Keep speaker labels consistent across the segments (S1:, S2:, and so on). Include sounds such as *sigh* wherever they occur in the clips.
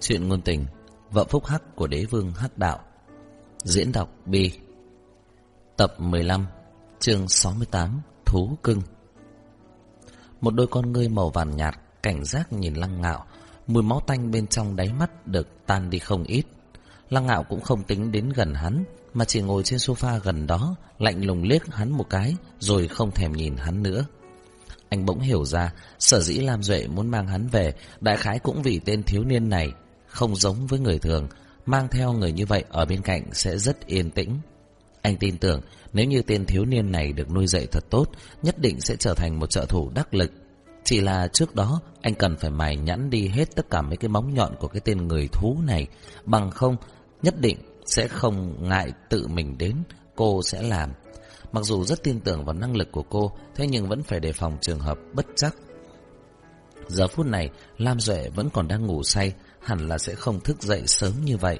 S1: Chuyện ngôn tình, Vợ phúc hắc của đế vương hắc đạo. Diễn đọc Bi Tập 15 Chương 68 Thú cưng. Một đôi con ngươi màu vàng nhạt, Cảnh giác nhìn lăng ngạo. Mùi máu tanh bên trong đáy mắt Được tan đi không ít. Lăng ngạo cũng không tính đến gần hắn, Mà chỉ ngồi trên sofa gần đó, Lạnh lùng liếc hắn một cái, Rồi không thèm nhìn hắn nữa. Anh bỗng hiểu ra, Sở dĩ Lam Duệ muốn mang hắn về, Đại khái cũng vì tên thiếu niên này không giống với người thường, Mang theo người như vậy ở bên cạnh sẽ rất yên tĩnh. Anh tin tưởng, Nếu như tên thiếu niên này được nuôi dạy thật tốt, Nhất định sẽ trở thành một trợ thủ đắc lực. Chỉ là trước đó, Anh cần phải mài nhẵn đi hết tất cả mấy cái móng nhọn Của cái tên người thú này. Bằng không, nhất định sẽ không ngại tự mình đến, Cô sẽ làm. Mặc dù rất tin tưởng vào năng lực của cô, Thế nhưng vẫn phải đề phòng trường hợp bất chắc. Giờ phút này, Lam Duệ vẫn còn đang ngủ say Hẳn là sẽ không thức dậy sớm như vậy.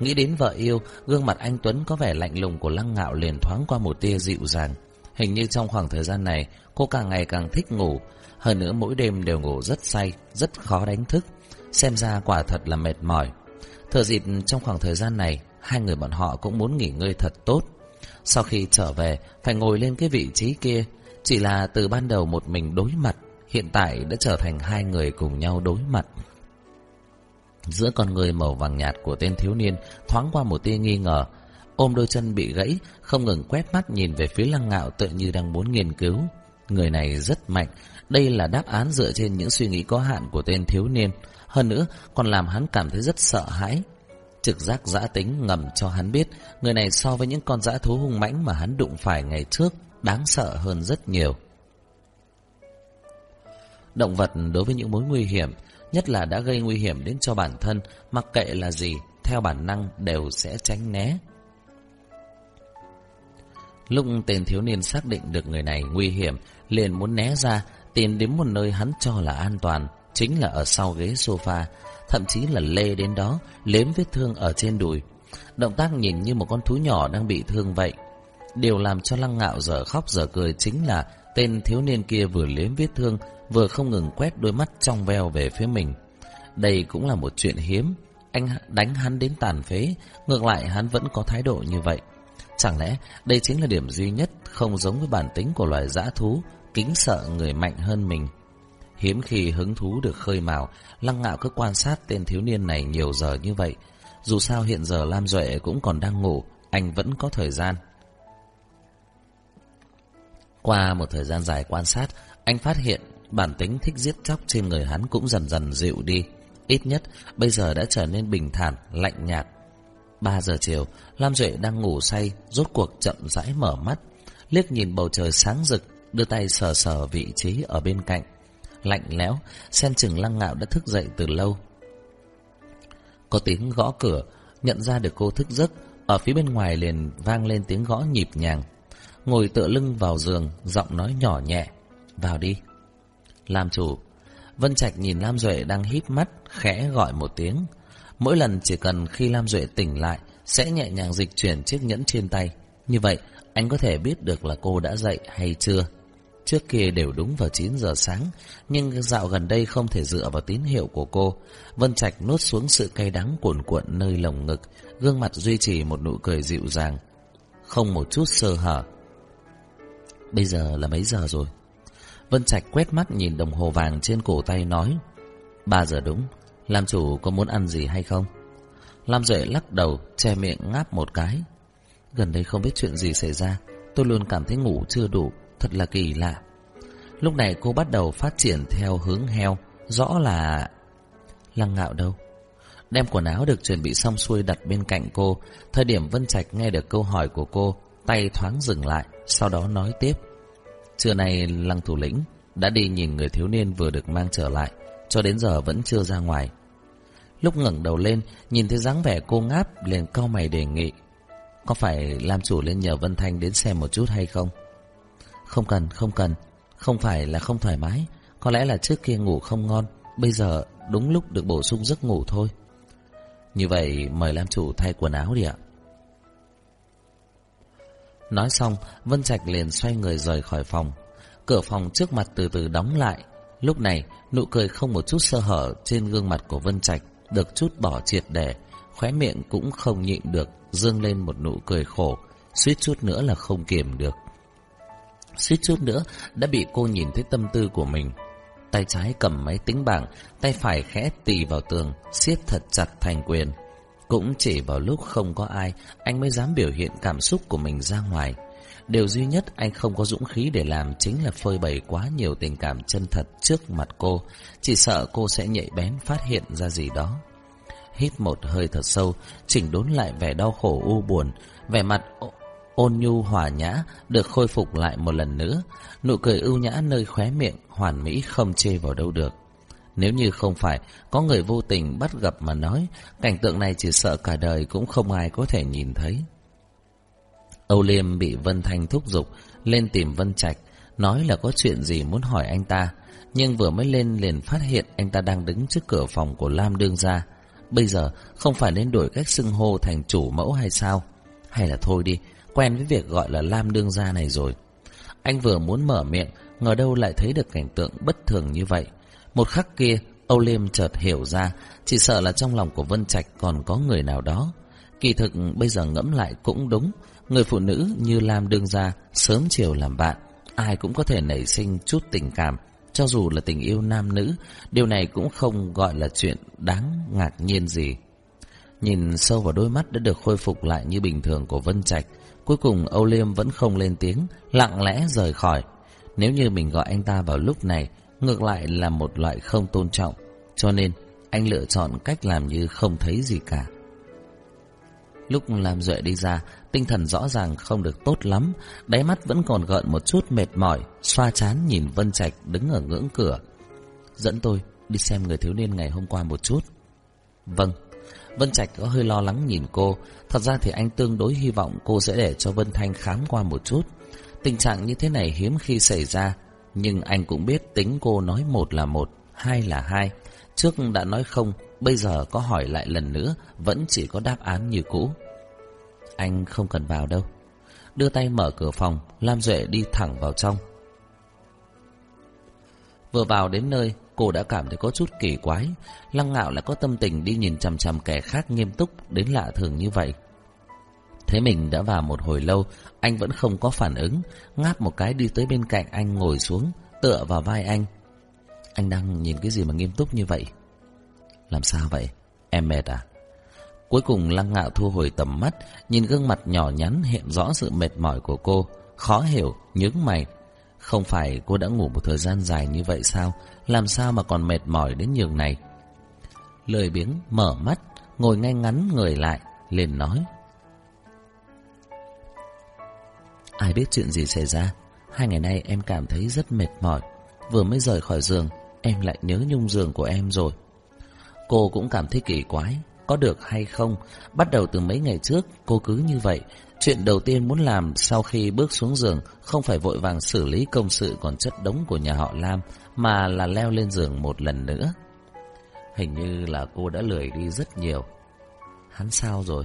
S1: Nghĩ đến vợ yêu, Gương mặt anh Tuấn có vẻ lạnh lùng của Lăng Ngạo liền thoáng qua một tia dịu dàng. Hình như trong khoảng thời gian này, Cô càng ngày càng thích ngủ. Hơn nữa mỗi đêm đều ngủ rất say, Rất khó đánh thức. Xem ra quả thật là mệt mỏi. Thở dịp trong khoảng thời gian này, Hai người bọn họ cũng muốn nghỉ ngơi thật tốt. Sau khi trở về, Phải ngồi lên cái vị trí kia. Chỉ là từ ban đầu một mình đối mặt, Hiện tại đã trở thành hai người cùng nhau đối mặt. Giữa con người màu vàng nhạt của tên thiếu niên Thoáng qua một tia nghi ngờ, Ôm đôi chân bị gãy, Không ngừng quét mắt nhìn về phía lăng ngạo Tự như đang muốn nghiên cứu. Người này rất mạnh, Đây là đáp án dựa trên những suy nghĩ có hạn của tên thiếu niên. Hơn nữa, còn làm hắn cảm thấy rất sợ hãi. Trực giác giã tính ngầm cho hắn biết, Người này so với những con dã thú hung mãnh Mà hắn đụng phải ngày trước, Đáng sợ hơn rất nhiều. Động vật đối với những mối nguy hiểm Nhất là đã gây nguy hiểm đến cho bản thân Mặc kệ là gì Theo bản năng đều sẽ tránh né Lúc tên thiếu niên xác định được người này nguy hiểm Liền muốn né ra Tìm đến một nơi hắn cho là an toàn chính là ở sau ghế sofa, thậm chí là lê đến đó, Lếm vết thương ở trên đùi. Động tác nhìn như một con thú nhỏ đang bị thương vậy. Điều làm cho lăng ngạo giờ khóc giờ cười chính là tên thiếu niên kia vừa liếm vết thương, vừa không ngừng quét đôi mắt trong veo về phía mình. Đây cũng là một chuyện hiếm. Anh đánh hắn đến tàn phế, ngược lại hắn vẫn có thái độ như vậy. Chẳng lẽ đây chính là điểm duy nhất không giống với bản tính của loài dã thú, kính sợ người mạnh hơn mình. Hiếm khi hứng thú được khơi mào, lăng ngạo cứ quan sát tên thiếu niên này nhiều giờ như vậy. Dù sao hiện giờ Lam Duệ cũng còn đang ngủ, anh vẫn có thời gian. Qua một thời gian dài quan sát, anh phát hiện bản tính thích giết chóc trên người hắn cũng dần dần dịu đi. Ít nhất, bây giờ đã trở nên bình thản, lạnh nhạt. 3 giờ chiều, Lam Duệ đang ngủ say, rốt cuộc chậm rãi mở mắt. Liếc nhìn bầu trời sáng rực, đưa tay sờ sờ vị trí ở bên cạnh lạnh lẽo, xem chừng lăng ngạo đã thức dậy từ lâu. Có tiếng gõ cửa, nhận ra được cô thức giấc, ở phía bên ngoài liền vang lên tiếng gõ nhịp nhàng. Ngồi tựa lưng vào giường, giọng nói nhỏ nhẹ, vào đi. Làm chủ, Vân Trạch nhìn Lam Duệ đang híp mắt, khẽ gọi một tiếng. Mỗi lần chỉ cần khi Lam Duệ tỉnh lại, sẽ nhẹ nhàng dịch chuyển chiếc nhẫn trên tay. Như vậy, anh có thể biết được là cô đã dậy hay chưa. Trước kia đều đúng vào 9 giờ sáng, nhưng dạo gần đây không thể dựa vào tín hiệu của cô. Vân Trạch nuốt xuống sự cay đắng cuồn cuộn nơi lồng ngực, gương mặt duy trì một nụ cười dịu dàng, không một chút sơ hở. Bây giờ là mấy giờ rồi? Vân Trạch quét mắt nhìn đồng hồ vàng trên cổ tay nói, ba giờ đúng, làm chủ có muốn ăn gì hay không? Lam Duệ lắc đầu, che miệng ngáp một cái. Gần đây không biết chuyện gì xảy ra, tôi luôn cảm thấy ngủ chưa đủ, thật là kỳ lạ. Lúc này cô bắt đầu phát triển theo hướng heo, rõ là... Lăng ngạo đâu? Đem quần áo được chuẩn bị xong xuôi đặt bên cạnh cô, thời điểm Vân Trạch nghe được câu hỏi của cô, tay thoáng dừng lại, sau đó nói tiếp. Trưa nay Lăng thủ lĩnh đã đi nhìn người thiếu niên vừa được mang trở lại, cho đến giờ vẫn chưa ra ngoài. Lúc ngẩng đầu lên, nhìn thấy dáng vẻ cô ngáp, liền cau mày đề nghị. Có phải làm chủ lên nhờ Vân Thanh đến xem một chút hay không? Không cần, không cần Không phải là không thoải mái Có lẽ là trước kia ngủ không ngon Bây giờ đúng lúc được bổ sung giấc ngủ thôi Như vậy mời Lam chủ thay quần áo đi ạ Nói xong Vân Trạch liền xoay người rời khỏi phòng Cửa phòng trước mặt từ từ đóng lại Lúc này nụ cười không một chút sơ hở Trên gương mặt của Vân Trạch được chút bỏ triệt để, khóe miệng cũng không nhịn được, dương lên một nụ cười khổ, suýt chút nữa là không kiềm được. Suýt chút nữa đã bị cô nhìn thấy tâm tư của mình. Tay trái cầm máy tính bảng, tay phải khẽ tì vào tường, siết thật chặt thành quyền. Cũng chỉ vào lúc không có ai, anh mới dám biểu hiện cảm xúc của mình ra ngoài. Điều duy nhất anh không có dũng khí để làm chính là phơi bày quá nhiều tình cảm chân thật trước mặt cô. Chỉ sợ cô sẽ nhạy bén phát hiện ra gì đó. Hít một hơi thật sâu, chỉnh đốn lại vẻ đau khổ u buồn, vẻ mặt ôn nhu hòa nhã được khôi phục lại một lần nữa. Nụ cười ưu nhã nơi khóe miệng, hoàn mỹ không chê vào đâu được. Nếu như không phải có người vô tình bắt gặp mà nói, cảnh tượng này chỉ sợ cả đời cũng không ai có thể nhìn thấy. Âu Liêm bị Vân Thanh thúc giục lên tìm Vân Trạch, nói là có chuyện gì muốn hỏi anh ta, nhưng vừa mới lên liền phát hiện anh ta đang đứng trước cửa phòng của Lam Đương gia. Bây giờ không phải nên đổi cách xưng hô thành chủ mẫu hay sao? Hay là thôi đi, quen với việc gọi là Lam Đương gia này rồi. Anh vừa muốn mở miệng, ngờ đâu lại thấy được cảnh tượng bất thường như vậy. Một khắc kia, Âu Liêm chợt hiểu ra, chỉ sợ là trong lòng của Vân Trạch còn có người nào đó. Kỳ thực bây giờ ngẫm lại cũng đúng, người phụ nữ như Lam Đương Gia sớm chiều làm bạn, ai cũng có thể nảy sinh chút tình cảm, cho dù là tình yêu nam nữ, điều này cũng không gọi là chuyện đáng ngạc nhiên gì. Nhìn sâu vào đôi mắt đã được khôi phục lại như bình thường của Vân Trạch, cuối cùng Âu Liêm vẫn không lên tiếng, lặng lẽ rời khỏi. Nếu như mình gọi anh ta vào lúc này, ngược lại là một loại không tôn trọng, cho nên anh lựa chọn cách làm như không thấy gì cả. Lúc làm Duệ đi ra, tinh thần rõ ràng không được tốt lắm, đáy mắt vẫn còn gợn một chút mệt mỏi, xoa chán nhìn Vân Trạch đứng ở ngưỡng cửa. Dẫn tôi đi xem người thiếu niên ngày hôm qua một chút. Vâng. Vân Trạch có hơi lo lắng nhìn cô, thật ra thì anh tương đối hy vọng cô sẽ để cho Vân Thanh khám qua một chút. Tình trạng như thế này hiếm khi xảy ra, nhưng anh cũng biết tính cô nói một là một, hai là hai. Trước đã nói không, bây giờ có hỏi lại lần nữa, vẫn chỉ có đáp án như cũ. Anh không cần vào đâu. Đưa tay mở cửa phòng, Lam Duệ đi thẳng vào trong. Vừa vào đến nơi, cô đã cảm thấy có chút kỳ quái. Lăng ngạo lại có tâm tình đi nhìn chằm chằm kẻ khác nghiêm túc đến lạ thường như vậy. Thấy mình đã vào một hồi lâu, anh vẫn không có phản ứng, ngáp một cái đi tới bên cạnh anh ngồi xuống, tựa vào vai anh. Anh đang nhìn cái gì mà nghiêm túc như vậy? Làm sao vậy? Em mệt à? Cuối cùng Lăng Ngạo thu hồi tầm mắt, nhìn gương mặt nhỏ nhắn hiện rõ sự mệt mỏi của cô, khó hiểu, nhướng mày. Không phải cô đã ngủ một thời gian dài như vậy sao? Làm sao mà còn mệt mỏi đến nhường này? Lời biếng mở mắt, ngồi ngay ngắn người lại, liền nói. Ai biết chuyện gì xảy ra? Hai ngày nay em cảm thấy rất mệt mỏi. Vừa mới rời khỏi giường, em lại nhớ nhung giường của em rồi. Cô cũng cảm thấy kỳ quái, có được hay không? Bắt đầu từ mấy ngày trước, cô cứ như vậy. Chuyện đầu tiên muốn làm sau khi bước xuống giường không phải vội vàng xử lý công sự còn chất đống của nhà họ Lam, mà là leo lên giường một lần nữa. Hình như là cô đã lười đi rất nhiều. Hắn sao rồi?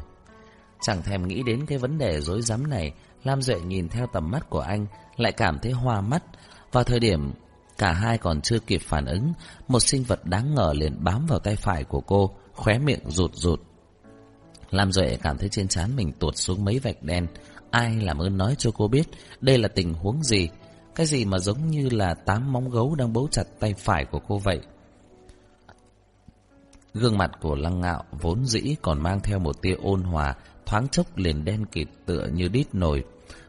S1: Chẳng thèm nghĩ đến cái vấn đề rối rắm này, Lam Duệ nhìn theo tầm mắt của anh, lại cảm thấy hoa mắt. Vào thời điểm cả hai còn chưa kịp phản ứng, một sinh vật đáng ngờ liền bám vào tay phải của cô, khóe miệng rụt rụt. Lam Duệ cảm thấy trên trán mình tuột xuống mấy vạch đen. Ai làm ơn nói cho cô biết đây là tình huống gì? Cái gì mà giống như là tám móng gấu đang bấu chặt tay phải của cô vậy? Gương mặt của Lăng Ngạo vốn dĩ còn mang theo một tia ôn hòa, thoáng chốc liền đen kịt tựa như đít nồi.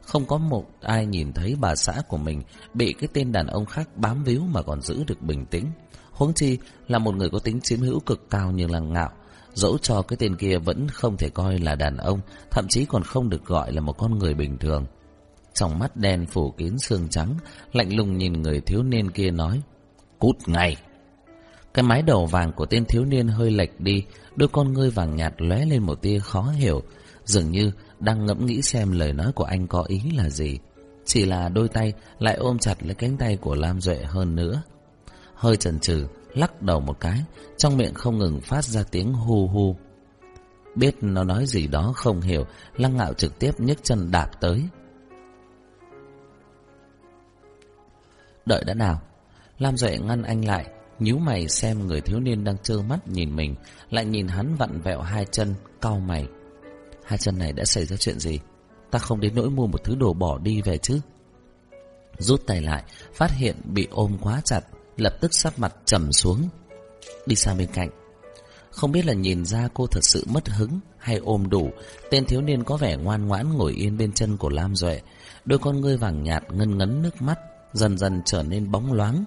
S1: Không có một ai nhìn thấy bà xã của mình bị cái tên đàn ông khác bám víu mà còn giữ được bình tĩnh. Huống chi là một người có tính chiếm hữu cực cao như là Ngạo. Dẫu cho cái tên kia vẫn không thể coi là đàn ông, thậm chí còn không được gọi là một con người bình thường. Trong mắt đen phủ kín xương trắng, lạnh lùng nhìn người thiếu niên kia nói, Cút ngay! Cái mái đầu vàng của tên thiếu niên hơi lệch đi, đôi con ngươi vàng nhạt lóe lên một tia khó hiểu, dường như đang ngẫm nghĩ xem lời nói của anh có ý là gì. Chỉ là đôi tay lại ôm chặt lấy cánh tay của Lam Duệ hơn nữa. Hơi chần chừ, lắc đầu một cái, trong miệng không ngừng phát ra tiếng hu hu. Biết nó nói gì đó không hiểu, Lăng Ngạo trực tiếp nhấc chân đạp tới. Đợi đã nào, Lam Duệ ngăn anh lại, nhíu mày xem người thiếu niên đang trơ mắt nhìn mình, lại nhìn hắn vặn vẹo hai chân, cau mày. Hai chân này đã xảy ra chuyện gì? Ta không đến nỗi mua một thứ đồ bỏ đi về chứ? Rút tay lại, phát hiện bị ôm quá chặt, lập tức sắp mặt trầm xuống. Đi sang bên cạnh. Không biết là nhìn ra cô thật sự mất hứng hay ôm đủ, tên thiếu niên có vẻ ngoan ngoãn ngồi yên bên chân của Lam Duệ. Đôi con ngươi vàng nhạt ngân ngấn nước mắt, dần dần trở nên bóng loáng.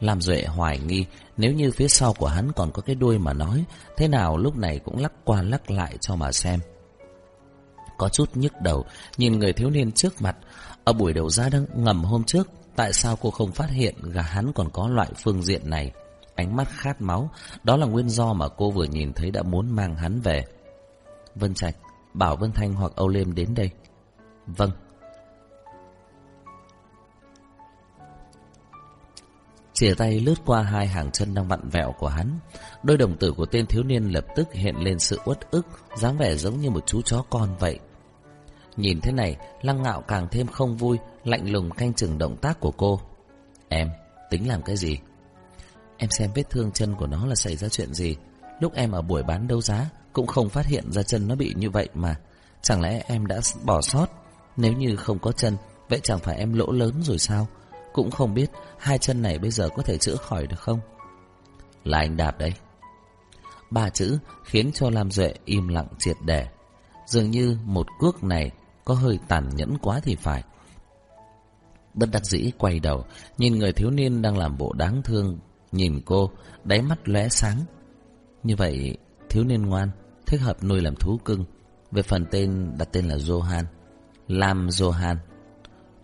S1: Lam Duệ hoài nghi nếu như phía sau của hắn còn có cái đuôi mà nói, thế nào lúc này cũng lắc qua lắc lại cho mà xem. Có chút nhức đầu, nhìn người thiếu niên trước mặt, ở buổi đầu ra đang ngầm hôm trước, tại sao cô không phát hiện gà hắn còn có loại phương diện này? Ánh mắt khát máu, đó là nguyên do mà cô vừa nhìn thấy đã muốn mang hắn về. Vân Trạch, bảo Vân Thanh hoặc Âu Liêm đến đây. Vâng. Chìa tay lướt qua hai hàng chân đang vặn vẹo của hắn. Đôi đồng tử của tên thiếu niên lập tức hiện lên sự uất ức, dáng vẻ giống như một chú chó con vậy. Nhìn thế này, lăng ngạo càng thêm không vui, lạnh lùng canh chừng động tác của cô. Em, tính làm cái gì? Em xem vết thương chân của nó là xảy ra chuyện gì. Lúc em ở buổi bán đấu giá, cũng không phát hiện ra chân nó bị như vậy mà. Chẳng lẽ em đã bỏ sót? Nếu như không có chân, vậy chẳng phải em lỗ lớn rồi sao? Cũng không biết hai chân này bây giờ có thể chữa khỏi được không? Là anh đạp đấy. Ba chữ khiến cho Lam Duệ im lặng triệt để. Dường như một cước này có hơi tàn nhẫn quá thì phải. Bất đắc dĩ quay đầu, nhìn người thiếu niên đang làm bộ đáng thương, nhìn cô, đáy mắt lóe sáng. Như vậy, thiếu niên ngoan, thích hợp nuôi làm thú cưng. Về phần tên đặt tên là Johan. Lam Johan.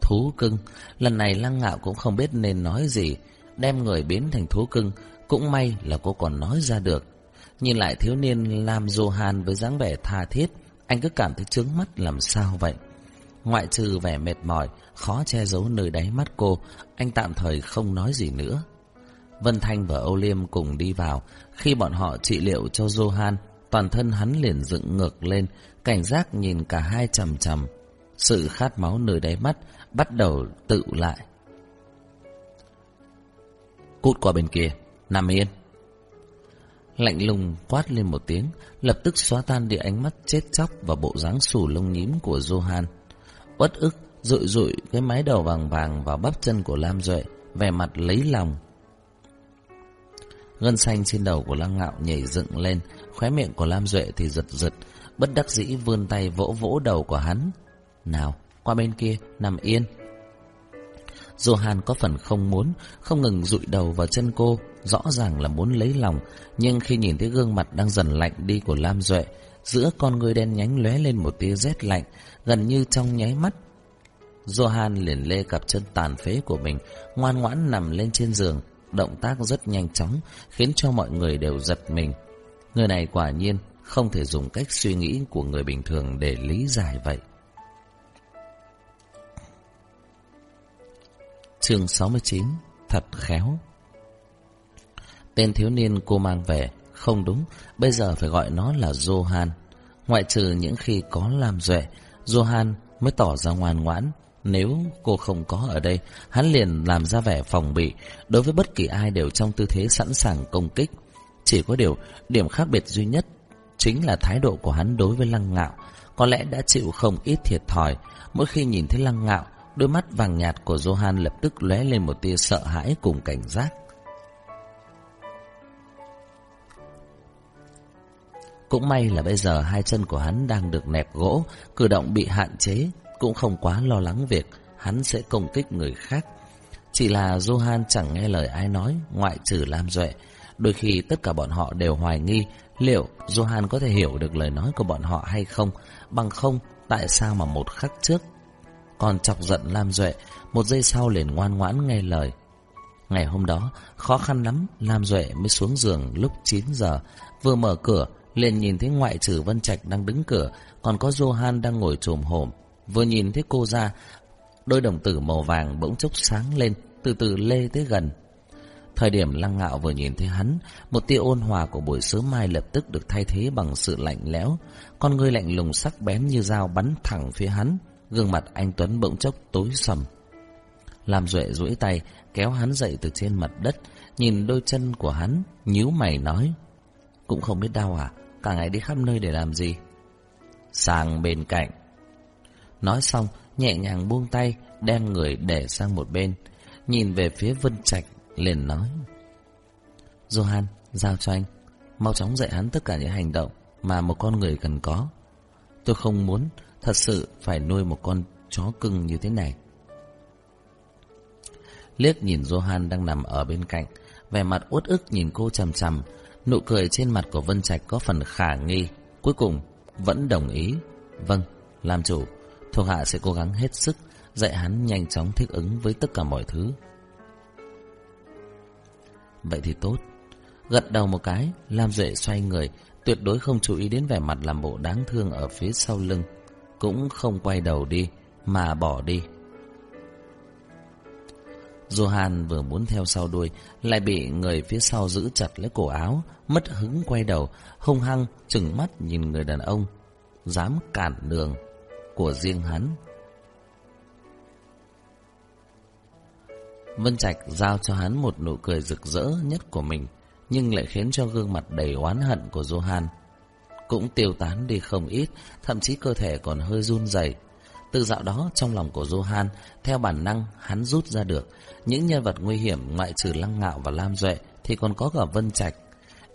S1: Thú cưng, lần này lăng ngạo cũng không biết nên nói gì, đem người biến thành thú cưng, cũng may là cô còn nói ra được. Nhìn lại thiếu niên Lam Johan với dáng vẻ tha thiết, anh cứ cảm thấy trướng mắt làm sao vậy. Ngoại trừ vẻ mệt mỏi, khó che giấu nơi đáy mắt cô, anh tạm thời không nói gì nữa. Vân Thanh và Âu Liêm cùng đi vào. Khi bọn họ trị liệu cho Johan, toàn thân hắn liền dựng ngược lên, cảnh giác nhìn cả hai chầm chầm. Sự khát máu nơi đáy mắt bắt đầu tự lại. Cút qua bên kia, nằm yên. Lạnh lùng quát lên một tiếng, lập tức xóa tan đi ánh mắt chết chóc và bộ dáng sù lông nhím của Johan. Uất ức, rụi rụi cái mái đầu vàng vàng vào bắp chân của Lam Duệ, vẻ mặt lấy lòng. Gân xanh trên đầu của Lăng Ngạo nhảy dựng lên, khóe miệng của Lam Duệ thì giật giật, bất đắc dĩ vươn tay vỗ vỗ đầu của hắn. Nào, qua bên kia, nằm yên. Johan có phần không muốn, không ngừng rụi đầu vào chân cô, rõ ràng là muốn lấy lòng, nhưng khi nhìn thấy gương mặt đang dần lạnh đi của Lam Duệ, giữa con người đen nhánh lóe lên một tia rét lạnh, gần như trong nháy mắt. Johan liền lê cặp chân tàn phế của mình, ngoan ngoãn nằm lên trên giường, động tác rất nhanh chóng, khiến cho mọi người đều giật mình. Người này quả nhiên không thể dùng cách suy nghĩ của người bình thường để lý giải vậy. Chương 69 Thật khéo Tên thiếu niên cô mang về. Không đúng, Bây giờ phải gọi nó là Johan. Ngoại trừ những khi có làm duệ, Johan mới tỏ ra ngoan ngoãn. Nếu cô không có ở đây, Hắn liền làm ra vẻ phòng bị. Đối với bất kỳ ai đều trong tư thế sẵn sàng công kích. Chỉ có điều, Điểm khác biệt duy nhất Chính là thái độ của hắn đối với lăng ngạo. Có lẽ đã chịu không ít thiệt thòi. Mỗi khi nhìn thấy lăng ngạo, Đôi mắt vàng nhạt của Johan lập tức lóe lên một tia sợ hãi cùng cảnh giác. Cũng may là bây giờ hai chân của hắn đang được nẹp gỗ, cử động bị hạn chế, cũng không quá lo lắng việc hắn sẽ công kích người khác. Chỉ là Johan chẳng nghe lời ai nói, ngoại trừ Lam Duệ. Đôi khi tất cả bọn họ đều hoài nghi liệu Johan có thể hiểu được lời nói của bọn họ hay không, bằng không tại sao mà một khắc trước còn chọc giận Lam Duệ, một giây sau liền ngoan ngoãn nghe lời. Ngày hôm đó, khó khăn lắm, Lam Duệ mới xuống giường lúc 9 giờ, vừa mở cửa, liền nhìn thấy ngoại trừ Vân Trạch đang đứng cửa, còn có Johan đang ngồi trồm hổm. Vừa nhìn thấy cô ra, đôi đồng tử màu vàng bỗng chốc sáng lên, từ từ lê tới gần. Thời điểm lăng ngạo vừa nhìn thấy hắn, một tia ôn hòa của buổi sớm mai lập tức được thay thế bằng sự lạnh lẽo. Con người lạnh lùng sắc bén như dao bắn thẳng phía hắn, Gương mặt anh Tuấn bỗng chốc tối sầm Làm Duệ duỗi tay Kéo hắn dậy từ trên mặt đất nhìn đôi chân của hắn, nhíu mày nói. Cũng không biết đau à, cả ngày đi khắp nơi để làm gì? Sang bên cạnh. Nói xong, nhẹ nhàng buông tay, đem người để sang một bên, nhìn về phía Vân Trạch, liền nói. Johan, giao cho anh, mau chóng dạy hắn tất cả những hành động mà một con người cần có. Tôi không muốn thật sự phải nuôi một con chó cưng như thế này. Liếc nhìn Johan đang nằm ở bên cạnh, vẻ mặt uất ức nhìn cô chằm chằm, nụ cười trên mặt của Vân Trạch có phần khả nghi, cuối cùng vẫn đồng ý. Vâng, làm chủ, thuộc hạ sẽ cố gắng hết sức dạy hắn nhanh chóng thích ứng với tất cả mọi thứ. Vậy thì tốt. Gật đầu một cái, Lam Duệ xoay người, tuyệt đối không chú ý đến vẻ mặt làm bộ đáng thương ở phía sau lưng. Cũng không quay đầu đi, mà bỏ đi. Johan vừa muốn theo sau đuôi, lại bị người phía sau giữ chặt lấy cổ áo, mất hứng quay đầu, hung hăng, chừng mắt nhìn người đàn ông, dám cản đường của riêng hắn. Vân Trạch giao cho hắn một nụ cười rực rỡ nhất của mình, nhưng lại khiến cho gương mặt đầy oán hận của Johan cũng tiêu tán đi không ít, thậm chí cơ thể còn hơi run rẩy. Từ dạo đó trong lòng của Johan, theo bản năng hắn rút ra được, những nhân vật nguy hiểm ngoại trừ Lăng Ngạo và Lam Duệ thì còn có cả Vân Trạch.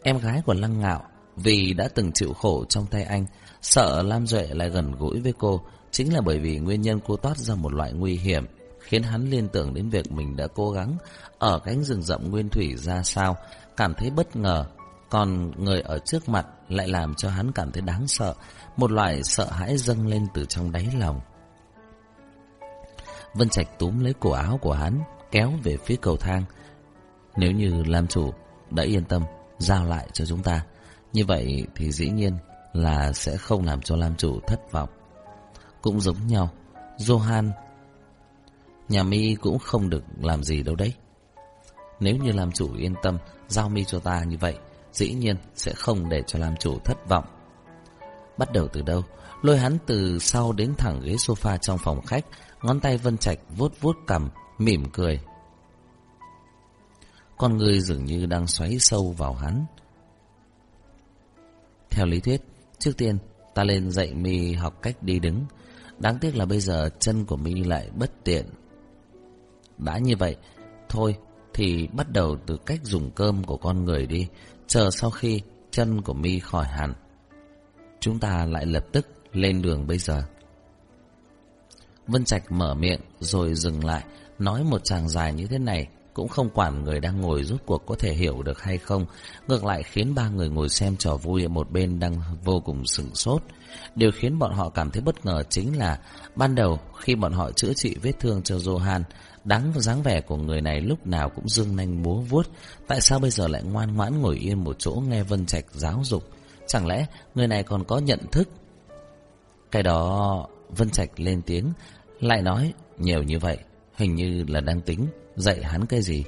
S1: Em gái của Lăng Ngạo vì đã từng chịu khổ trong tay anh, sợ Lam Duệ lại gần gũi với cô, chính là bởi vì nguyên nhân cô toát ra một loại nguy hiểm, khiến hắn liên tưởng đến việc mình đã cố gắng ở cánh rừng rậm nguyên thủy ra sao, cảm thấy bất ngờ. Còn người ở trước mặt lại làm cho hắn cảm thấy đáng sợ, một loại sợ hãi dâng lên từ trong đáy lòng. Vân Trạch túm lấy cổ áo của hắn, kéo về phía cầu thang. Nếu như Lam chủ đã yên tâm giao lại cho chúng ta, như vậy thì dĩ nhiên là sẽ không làm cho Lam chủ thất vọng. Cũng giống nhau, Johan nhà mi cũng không được làm gì đâu đấy. Nếu như Lam chủ yên tâm giao mi cho ta như vậy, dĩ nhiên sẽ không để cho Lam chủ thất vọng. Bắt đầu từ đâu? Lôi hắn từ sau đến thẳng ghế sofa trong phòng khách, ngón tay Vân Trạch vuốt vuốt cằm, mỉm cười. Con người dường như đang xoáy sâu vào hắn. Theo lý thuyết, trước tiên ta lên dạy mi học cách đi đứng. Đáng tiếc là bây giờ chân của mi lại bất tiện. Đã như vậy, thôi thì bắt đầu từ cách dùng cơm của con người đi, chờ sau khi chân của mi khỏi hẳn. Chúng ta lại lập tức lên đường bây giờ. Vân Trạch mở miệng rồi dừng lại, nói một tràng dài như thế này cũng không quản người đang ngồi rút cuộc có thể hiểu được hay không, ngược lại khiến ba người ngồi xem trò vui ở một bên đang vô cùng sửng sốt. Điều khiến bọn họ cảm thấy bất ngờ chính là ban đầu khi bọn họ chữa trị vết thương cho Johan, đáng dáng vẻ của người này lúc nào cũng dương nanh búa vuốt, tại sao bây giờ lại ngoan ngoãn ngồi yên một chỗ nghe Vân Trạch giáo dục? Chẳng lẽ người này còn có nhận thức? Cái đó Vân Trạch lên tiếng, lại nói nhiều như vậy, hình như là đang tính dạy hắn cái gì.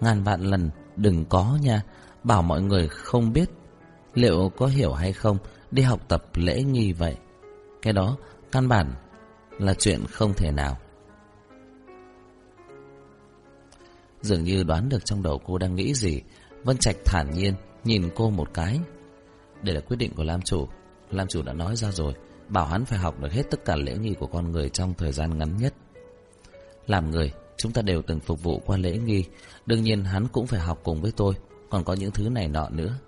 S1: Ngàn vạn lần đừng có nha, bảo mọi người không biết liệu có hiểu hay không đi học tập lễ nghi vậy. Cái đó căn bản là chuyện không thể nào. Dường như đoán được trong đầu cô đang nghĩ gì, Vân Trạch thản nhiên nhìn cô một cái. Đây là quyết định của Lam Chủ, Lam Chủ đã nói ra rồi, bảo hắn phải học được hết tất cả lễ nghi của con người trong thời gian ngắn nhất. Làm người, chúng ta đều từng phục vụ qua lễ nghi, đương nhiên hắn cũng phải học cùng với tôi, còn có những thứ này nọ nữa.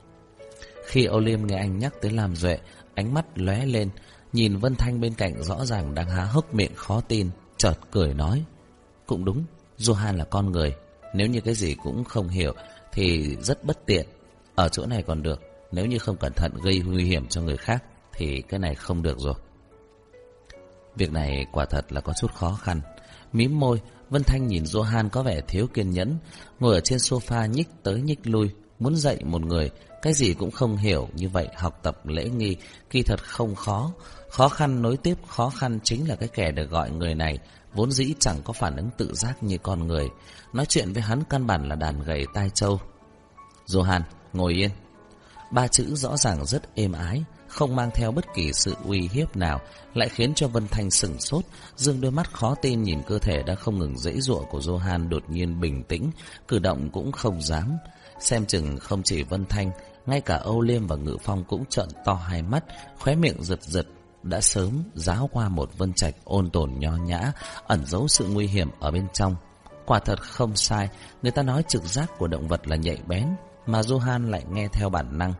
S1: Khi Âu Liêm nghe anh nhắc tới làm duệ, ánh mắt lóe lên, nhìn Vân Thanh bên cạnh rõ ràng đang há hốc miệng khó tin, chợt cười nói. Cũng đúng, Johan là con người, nếu như cái gì cũng không hiểu thì rất bất tiện. Ở chỗ này còn được, nếu như không cẩn thận gây nguy hiểm cho người khác thì cái này không được rồi. Việc này quả thật là có chút khó khăn. Mím môi, Vân Thanh nhìn Johan có vẻ thiếu kiên nhẫn, ngồi ở trên sofa nhích tới nhích lui, muốn dạy một người cái gì cũng không hiểu như vậy học tập lễ nghi kỳ thật không khó. Khó khăn nối tiếp khó khăn chính là cái kẻ được gọi người này vốn dĩ chẳng có phản ứng tự giác như con người. Nói chuyện với hắn căn bản là đàn gầy tai trâu. Johan, ngồi yên. Ba chữ rõ ràng rất êm ái, không mang theo bất kỳ sự uy hiếp nào, lại khiến cho Vân Thanh sửng sốt, dương đôi mắt khó tin nhìn cơ thể đã không ngừng dãy giụa của Johan đột nhiên bình tĩnh, cử động cũng không dám. Xem chừng không chỉ Vân Thanh, ngay cả Âu Liêm và Ngự Phong cũng trợn to hai mắt, khóe miệng giật giật, đã sớm giáo qua một vân trạch ôn tồn nho nhã, ẩn giấu sự nguy hiểm ở bên trong. Quả thật không sai, người ta nói trực giác của động vật là nhạy bén, mà Johan lại nghe theo bản năng.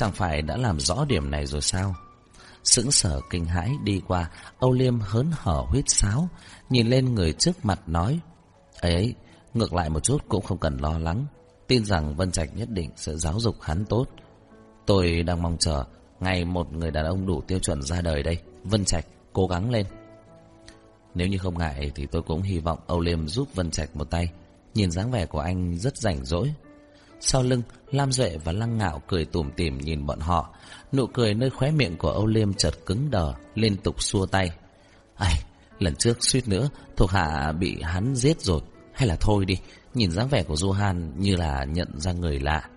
S1: Chẳng phải đã làm rõ điểm này rồi sao? Sững sở kinh hãi đi qua, Âu Liêm hớn hở huyết sáo, nhìn lên người trước mặt nói. ấy ấy, ngược lại một chút cũng không cần lo lắng. Tin rằng Vân Trạch nhất định sẽ giáo dục hắn tốt. Tôi đang mong chờ ngày một người đàn ông đủ tiêu chuẩn ra đời đây. Vân Trạch, cố gắng lên. Nếu như không ngại thì tôi cũng hy vọng Âu Liêm giúp Vân Trạch một tay. Nhìn dáng vẻ của anh rất rảnh rỗi. Sau lưng, Lam Duệ và Lăng Ngạo cười tủm tỉm nhìn bọn họ. Nụ cười nơi khóe miệng của Âu Liêm chợt cứng đờ, liên tục xua tay. Ai, lần trước suýt nữa, thuộc hạ bị hắn giết rồi. Hay là thôi đi, nhìn dáng vẻ của du hàn như là nhận ra người lạ.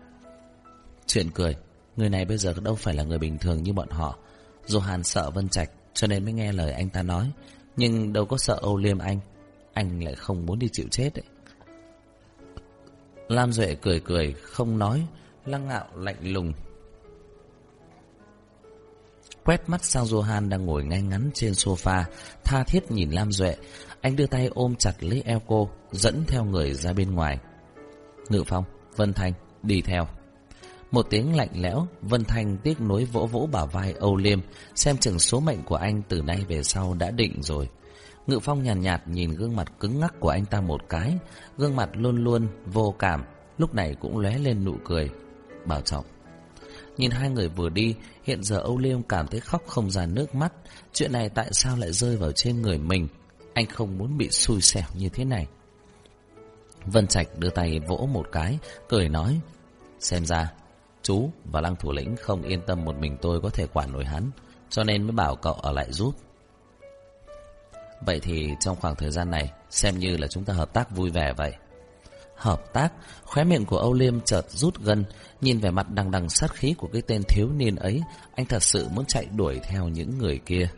S1: Chuyện cười, người này bây giờ đâu phải là người bình thường như bọn họ. du hàn sợ Vân Trạch, cho nên mới nghe lời anh ta nói. Nhưng đâu có sợ Âu Liêm anh. Anh lại không muốn đi chịu chết đấy. Lam Duệ cười cười, không nói, lăng ngạo lạnh lùng. Quét mắt sang Johan đang ngồi ngay ngắn trên sofa, tha thiết nhìn Lam Duệ. Anh đưa tay ôm chặt lấy eo cô, dẫn theo người ra bên ngoài. Ngự Phong, Vân Thanh, đi theo. Một tiếng lạnh lẽo, Vân Thanh tiếc nối vỗ vỗ bả vai Âu Liêm, xem chừng số mệnh của anh từ nay về sau đã định rồi. Ngự Phong nhàn nhạt, nhạt nhìn gương mặt cứng ngắc của anh ta một cái, gương mặt luôn luôn vô cảm, lúc này cũng lóe lên nụ cười. Bảo trọng. Nhìn hai người vừa đi, hiện giờ Âu Liêm cảm thấy khóc không ra nước mắt. Chuyện này tại sao lại rơi vào trên người mình? Anh không muốn bị xui xẻo như thế này. Vân Trạch đưa tay vỗ một cái, cười nói. Xem ra, chú và Lăng Thủ Lĩnh không yên tâm một mình tôi có thể quản nổi hắn, cho nên mới bảo cậu ở lại giúp. Vậy thì trong khoảng thời gian này, xem như là chúng ta hợp tác vui vẻ vậy. Hợp tác, khóe miệng của Âu Liêm chợt rút gân, nhìn vẻ mặt đằng đằng sát khí của cái tên thiếu niên ấy, anh thật sự muốn chạy đuổi theo những người kia.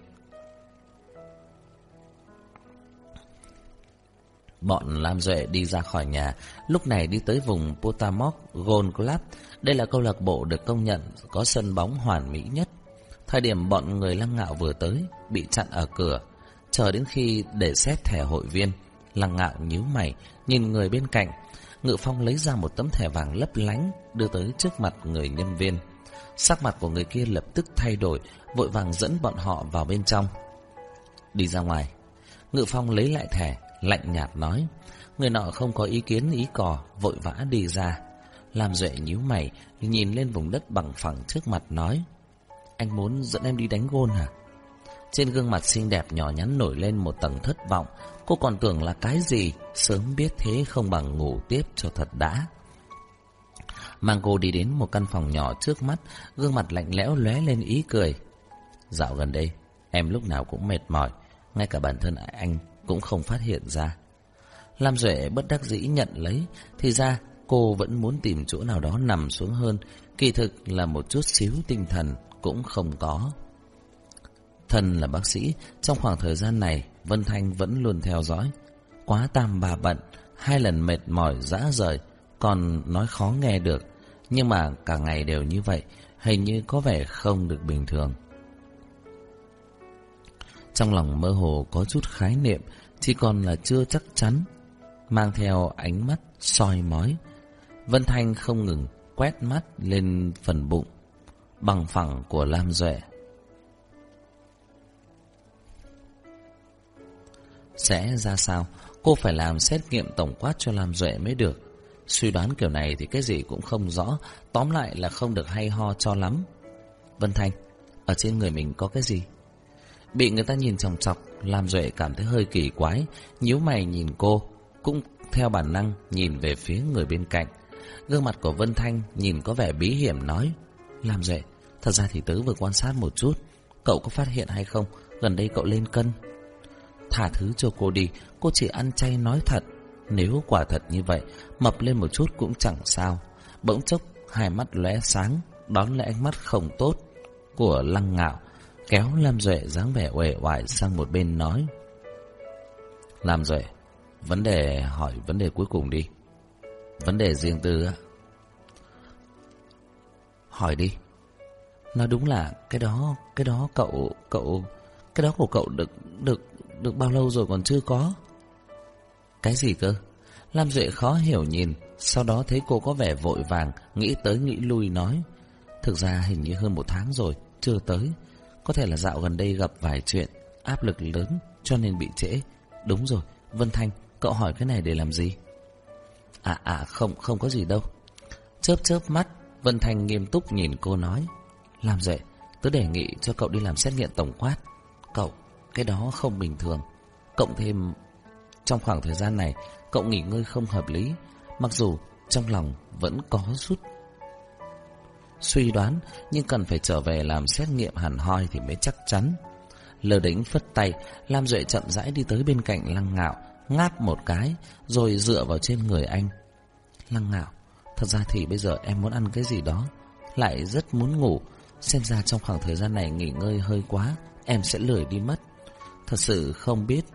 S1: Bọn Lam Duệ đi ra khỏi nhà, lúc này đi tới vùng Potamok Gold Club. Đây là câu lạc bộ được công nhận có sân bóng hoàn mỹ nhất. Thời điểm bọn người lăng ngạo vừa tới, bị chặn ở cửa. Chờ đến khi để xét thẻ hội viên, lăng ngạo nhíu mày, nhìn người bên cạnh. Ngự Phong lấy ra một tấm thẻ vàng lấp lánh, đưa tới trước mặt người nhân viên. Sắc mặt của người kia lập tức thay đổi, vội vàng dẫn bọn họ vào bên trong. Đi ra ngoài, Ngự Phong lấy lại thẻ, lạnh nhạt nói. Người nọ không có ý kiến ý cò, vội vã đi ra. Làm duệ nhíu mày, nhìn lên vùng đất bằng phẳng trước mặt nói. Anh muốn dẫn em đi đánh gôn hả? Trên gương mặt xinh đẹp nhỏ nhắn nổi lên một tầng thất vọng. Cô còn tưởng là cái gì, sớm biết thế không bằng ngủ tiếp cho thật đã. Mango đi đến một căn phòng nhỏ trước mắt, gương mặt lạnh lẽo lóe lên ý cười. Dạo gần đây, em lúc nào cũng mệt mỏi, ngay cả bản thân anh cũng không phát hiện ra. Lam Duệ bất đắc dĩ nhận lấy, thì ra cô vẫn muốn tìm chỗ nào đó nằm xuống hơn, kỳ thực là một chút xíu tinh thần cũng không có. Thân là bác sĩ, trong khoảng thời gian này, Vân Thanh vẫn luôn theo dõi. Quá tam bà bận, hai lần mệt mỏi dã rời, còn nói khó nghe được. Nhưng mà cả ngày đều như vậy, hình như có vẻ không được bình thường. Trong lòng mơ hồ có chút khái niệm, chỉ còn là chưa chắc chắn. Mang theo ánh mắt soi mói. Vân Thanh không ngừng quét mắt lên phần bụng bằng phẳng của Lam Duệ. Sẽ ra sao? Cô phải làm xét nghiệm tổng quát cho Lam Duệ mới được. Suy đoán kiểu này thì cái gì cũng không rõ, tóm lại là không được hay ho cho lắm. Vân Thanh, ở trên người mình có cái gì? Bị người ta nhìn chòng chọc, Lam Duệ cảm thấy hơi kỳ quái, nhíu mày nhìn cô, cũng theo bản năng nhìn về phía người bên cạnh. Gương mặt của Vân Thanh nhìn có vẻ bí hiểm nói, Lam Duệ, thật ra thì tớ vừa quan sát một chút, cậu có phát hiện hay không, gần đây cậu lên cân. Thả thứ cho cô đi, cô chỉ ăn chay nói thật. Nếu quả thật như vậy, mập lên một chút cũng chẳng sao. Bỗng chốc, hai mắt lóe sáng, đón lấy ánh mắt không tốt. của Lăng Ngạo, kéo Lam Duệ dáng vẻ uể oải sang một bên nói. Lam Duệ, vấn đề hỏi vấn đề cuối cùng đi. Vấn đề riêng tư á. Hỏi đi. Nói đúng là cái đó, cái đó cậu, cậu, cái đó của cậu được, được, được bao lâu rồi còn chưa có? Cái gì cơ? Lam Duệ khó hiểu nhìn, sau đó thấy cô có vẻ vội vàng, nghĩ tới nghĩ lui nói. Thực ra hình như hơn một tháng rồi, chưa tới. Có thể là dạo gần đây gặp vài chuyện, áp lực lớn, cho nên bị trễ. Đúng rồi, Vân Thanh, cậu hỏi cái này để làm gì? À à, không, không có gì đâu. Chớp chớp mắt, Vân Thanh nghiêm túc nhìn cô nói. Làm vậy, tớ đề nghị cho cậu đi làm xét nghiệm tổng quát. Cậu, cái đó không bình thường. Cộng thêm, trong khoảng thời gian này, cậu nghỉ ngơi không hợp lý. Mặc dù trong lòng vẫn có rút suy đoán, nhưng cần phải trở về làm xét nghiệm hẳn hoi thì mới chắc chắn. Lờ đỉnh phất tay, Lam Duệ chậm rãi đi tới bên cạnh Lăng Ngạo, ngáp một cái, rồi dựa vào trên người anh. Lăng Ngạo, thật ra thì bây giờ em muốn ăn cái gì đó, lại rất muốn ngủ. Xem ra trong khoảng thời gian này nghỉ ngơi hơi quá, em sẽ lười đi mất. Thật sự không biết,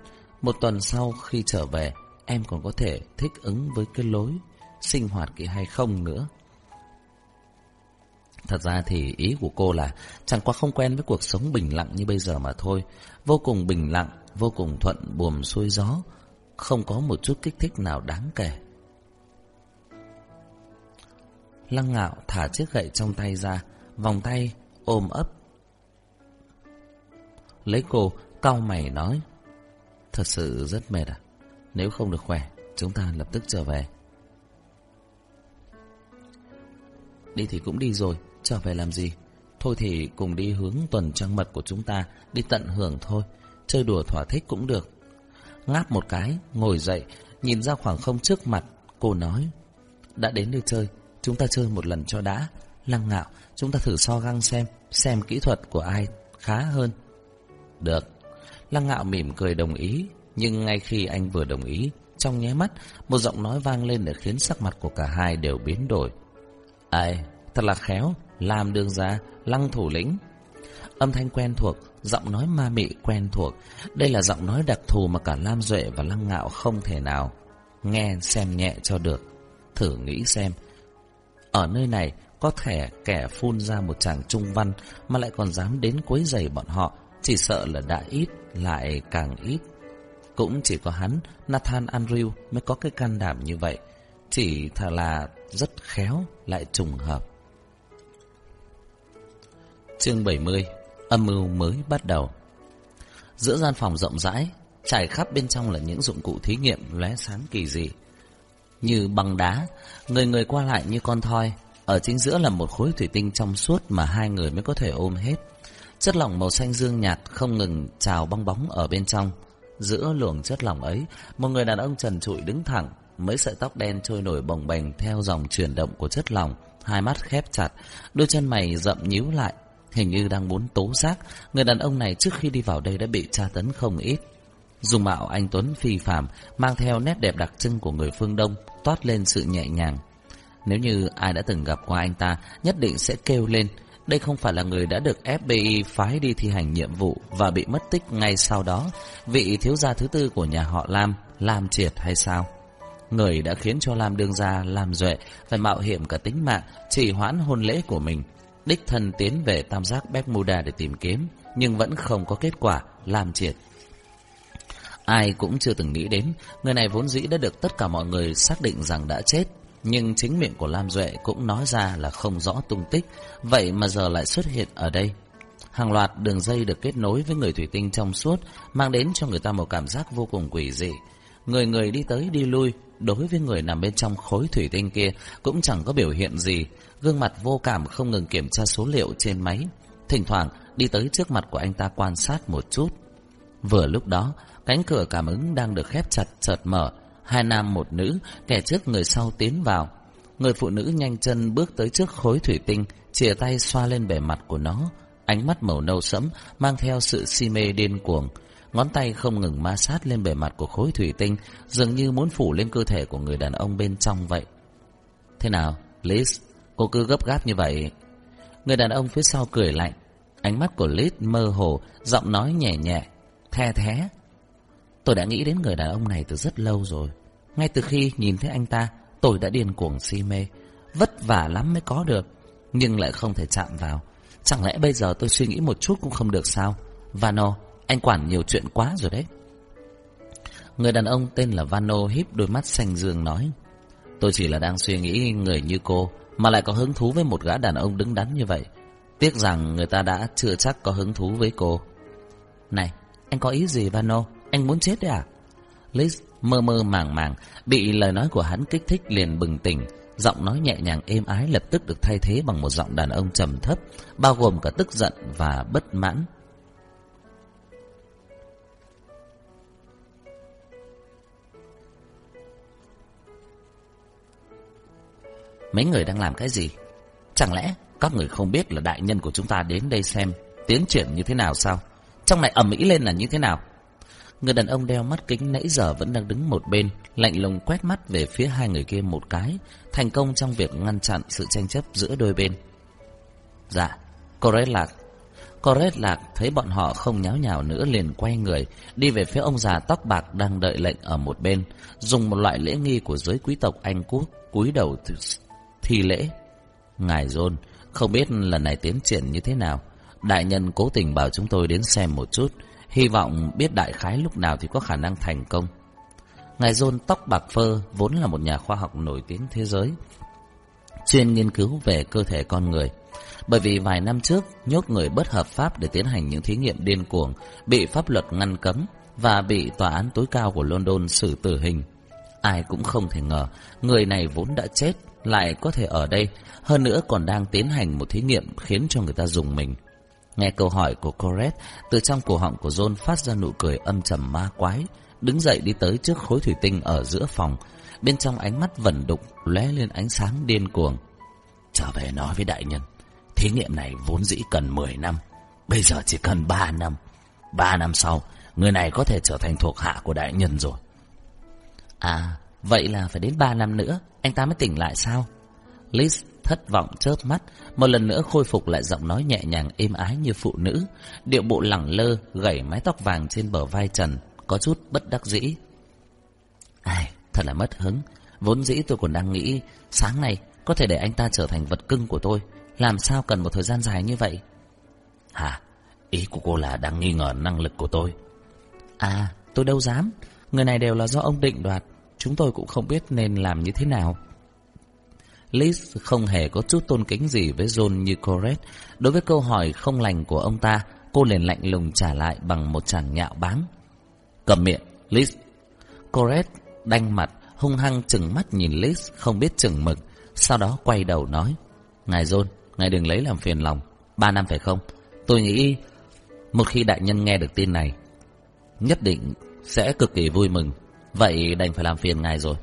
S1: một tuần sau khi trở về, em còn có thể thích ứng với cái lối sinh hoạt kia hay không nữa. Thật ra thì ý của cô là chẳng qua không quen với cuộc sống bình lặng như bây giờ mà thôi. Vô cùng bình lặng, vô cùng thuận buồm xuôi gió, không có một chút kích thích nào đáng kể. Lăng ngạo thả chiếc gậy trong tay ra, vòng tay ôm ấp. Lấy cô, cau mày nói. Thật sự rất mệt à? Nếu không được khỏe, chúng ta lập tức trở về. Đi thì cũng đi rồi, trở về làm gì? Thôi thì cùng đi hướng tuần trăng mật của chúng ta, đi tận hưởng thôi, chơi đùa thỏa thích cũng được. Ngáp một cái, ngồi dậy, nhìn ra khoảng không trước mặt, cô nói. Đã đến nơi chơi, chúng ta chơi một lần cho đã. Lăng ngạo, chúng ta thử so găng xem, xem kỹ thuật của ai khá hơn. Được. Lăng ngạo mỉm cười đồng ý, nhưng ngay khi anh vừa đồng ý, trong nháy mắt, một giọng nói vang lên để khiến sắc mặt của cả hai đều biến đổi. Ai, thật là khéo, làm đường ra, lăng thủ lĩnh. Âm thanh quen thuộc, giọng nói ma mị quen thuộc. Đây là giọng nói đặc thù mà cả Lam Duệ và Lăng Ngạo không thể nào nghe xem nhẹ cho được. Thử nghĩ xem, ở nơi này có thể kẻ phun ra một chàng trung văn mà lại còn dám đến quấy giày bọn họ, chỉ sợ là đã ít lại càng ít. Cũng chỉ có hắn, Nathan Andrew mới có cái can đảm như vậy. Chỉ thà là rất khéo lại trùng hợp. Chương 70 Âm mưu mới bắt đầu Giữa gian phòng rộng rãi Trải khắp bên trong là những dụng cụ thí nghiệm lóe sáng kỳ dị Như băng đá Người người qua lại như con thoi Ở chính giữa là một khối thủy tinh trong suốt Mà hai người mới có thể ôm hết Chất lỏng màu xanh dương nhạt Không ngừng trào bong bóng ở bên trong. Giữa luồng chất lỏng ấy, Một người đàn ông trần trụi đứng thẳng, Mấy sợi tóc đen trôi nổi bồng bềnh Theo dòng chuyển động của chất lỏng, Hai mắt khép chặt, Đôi chân mày rậm nhíu lại. Hình như đang muốn tố giác, Người đàn ông này trước khi đi vào đây đã bị tra tấn không ít. Dùng mạo anh Tuấn phi phàm, Mang theo nét đẹp đặc trưng của người phương Đông, Toát lên sự nhẹ nhàng. Nếu như ai đã từng gặp qua anh ta, Nhất định sẽ kêu lên đây không phải là người đã được FBI phái đi thi hành nhiệm vụ Và bị mất tích ngay sau đó Vị thiếu gia thứ tư của nhà họ Lam Lam Triệt hay sao? Người đã khiến cho Lam đương gia Lam Duệ Phải mạo hiểm cả tính mạng Chỉ hoãn hôn lễ của mình. Đích thân tiến về tam giác Bermuda để tìm kiếm, nhưng vẫn không có kết quả, Lam triệt. Ai cũng chưa từng nghĩ đến, người này vốn dĩ đã được tất cả mọi người xác định rằng đã chết, nhưng chính miệng của Lam Duệ cũng nói ra là không rõ tung tích, vậy mà giờ lại xuất hiện ở đây. Hàng loạt đường dây được kết nối với người thủy tinh trong suốt, mang đến cho người ta một cảm giác vô cùng quỷ dị. Người người đi tới đi lui, đối với người nằm bên trong khối thủy tinh kia cũng chẳng có biểu hiện gì, gương mặt vô cảm không ngừng kiểm tra số liệu trên máy, thỉnh thoảng đi tới trước mặt của anh ta quan sát một chút. Vừa lúc đó, cánh cửa cảm ứng đang được khép chặt chợt mở, hai nam một nữ, kẻ trước người sau tiến vào. Người phụ nữ nhanh chân bước tới trước khối thủy tinh, chìa tay xoa lên bề mặt của nó, ánh mắt màu nâu sẫm mang theo sự si mê điên cuồng. Ngón tay không ngừng ma sát lên bề mặt của khối thủy tinh, dường như muốn phủ lên cơ thể của người đàn ông bên trong vậy. Thế nào, Liz? Cô cứ gấp gáp như vậy Người đàn ông phía sau cười lạnh Ánh mắt của Liz mơ hồ, giọng nói nhẹ nhẹ, the thế. Tôi đã nghĩ đến người đàn ông này từ rất lâu rồi. Ngay từ khi nhìn thấy anh ta, tôi đã điên cuồng si mê. Vất vả lắm mới có được, nhưng lại không thể chạm vào. Chẳng lẽ bây giờ tôi suy nghĩ một chút cũng không được sao? Vano, anh quản nhiều chuyện quá rồi đấy. Người đàn ông tên là Vano híp đôi mắt xanh dương nói. Tôi chỉ là đang suy nghĩ người như cô mà lại có hứng thú với một gã đàn ông đứng đắn như vậy. Tiếc rằng người ta đã chưa chắc có hứng thú với cô. Này, anh có ý gì Vano? Anh muốn chết đấy à? Liz mơ mơ màng màng, bị lời nói của hắn kích thích liền bừng tỉnh. Giọng nói nhẹ nhàng êm ái lập tức được thay thế bằng một giọng đàn ông trầm thấp, bao gồm cả tức giận và bất mãn. Mấy người đang làm cái gì? Chẳng lẽ các người không biết là đại nhân của chúng ta đến đây xem tiến triển như thế nào sao? Trong này ầm ĩ lên là như thế nào? Người đàn ông đeo mắt kính nãy giờ vẫn đang đứng một bên, lạnh lùng quét mắt về phía hai người kia một cái, thành công trong việc ngăn chặn sự tranh chấp giữa đôi bên. Dạ, cô Lạc. Cô Lạc thấy bọn họ không nháo nhào nữa liền quay người, đi về phía ông già tóc bạc đang đợi lệnh ở một bên, dùng một loại lễ nghi của giới quý tộc Anh Quốc, cúi đầu thi lễ. Ngài John, không biết lần này tiến triển như thế nào. Đại nhân cố tình bảo chúng tôi đến xem một chút, hy vọng biết đại khái lúc nào thì có khả năng thành công. Ngài John tóc bạc phơ vốn là một nhà khoa học nổi tiếng thế giới, chuyên nghiên cứu về cơ thể con người. Bởi vì vài năm trước, nhốt người bất hợp pháp để tiến hành những thí nghiệm điên cuồng, bị pháp luật ngăn cấm và bị tòa án tối cao của London xử tử hình. Ai cũng không thể ngờ, người này vốn đã chết lại có thể ở đây, hơn nữa còn đang tiến hành một thí nghiệm khiến cho người ta dùng mình. Nghe câu hỏi của Coret, từ trong cổ họng của John phát ra nụ cười âm trầm ma quái, đứng dậy đi tới trước khối thủy tinh ở giữa phòng, bên trong ánh mắt vẩn đục lóe lên ánh sáng điên cuồng. Trở về nói với đại nhân, thí nghiệm này vốn dĩ cần 10 năm, bây giờ chỉ cần 3 năm. 3 năm sau, người này có thể trở thành thuộc hạ của đại nhân rồi. À, vậy là phải đến 3 năm nữa, anh ta mới tỉnh lại sao? Liz thất vọng chớp mắt, một lần nữa khôi phục lại giọng nói nhẹ nhàng êm ái như phụ nữ, điệu bộ lẳng lơ, gảy mái tóc vàng trên bờ vai trần, có chút bất đắc dĩ. Ai, thật là mất hứng, vốn dĩ tôi còn đang nghĩ sáng nay có thể để anh ta trở thành vật cưng của tôi, làm sao cần một thời gian dài như vậy? Hả? Ý của cô là đang nghi ngờ năng lực của tôi. À, tôi đâu dám, người này đều là do ông định đoạt, chúng tôi cũng không biết nên làm như thế nào. Liz không hề có chút tôn kính gì với John như Coret. Đối với câu hỏi không lành của ông ta, cô liền lạnh lùng trả lại bằng một tràng nhạo báng. Cầm miệng, Liz. Coret đanh mặt, hung hăng chừng mắt nhìn Liz, không biết chừng mực. Sau đó quay đầu nói, Ngài John, ngài đừng lấy làm phiền lòng. Ba năm phải không? Tôi nghĩ một khi đại nhân nghe được tin này, nhất định sẽ cực kỳ vui mừng. Vậy đành phải làm phiền ngài rồi.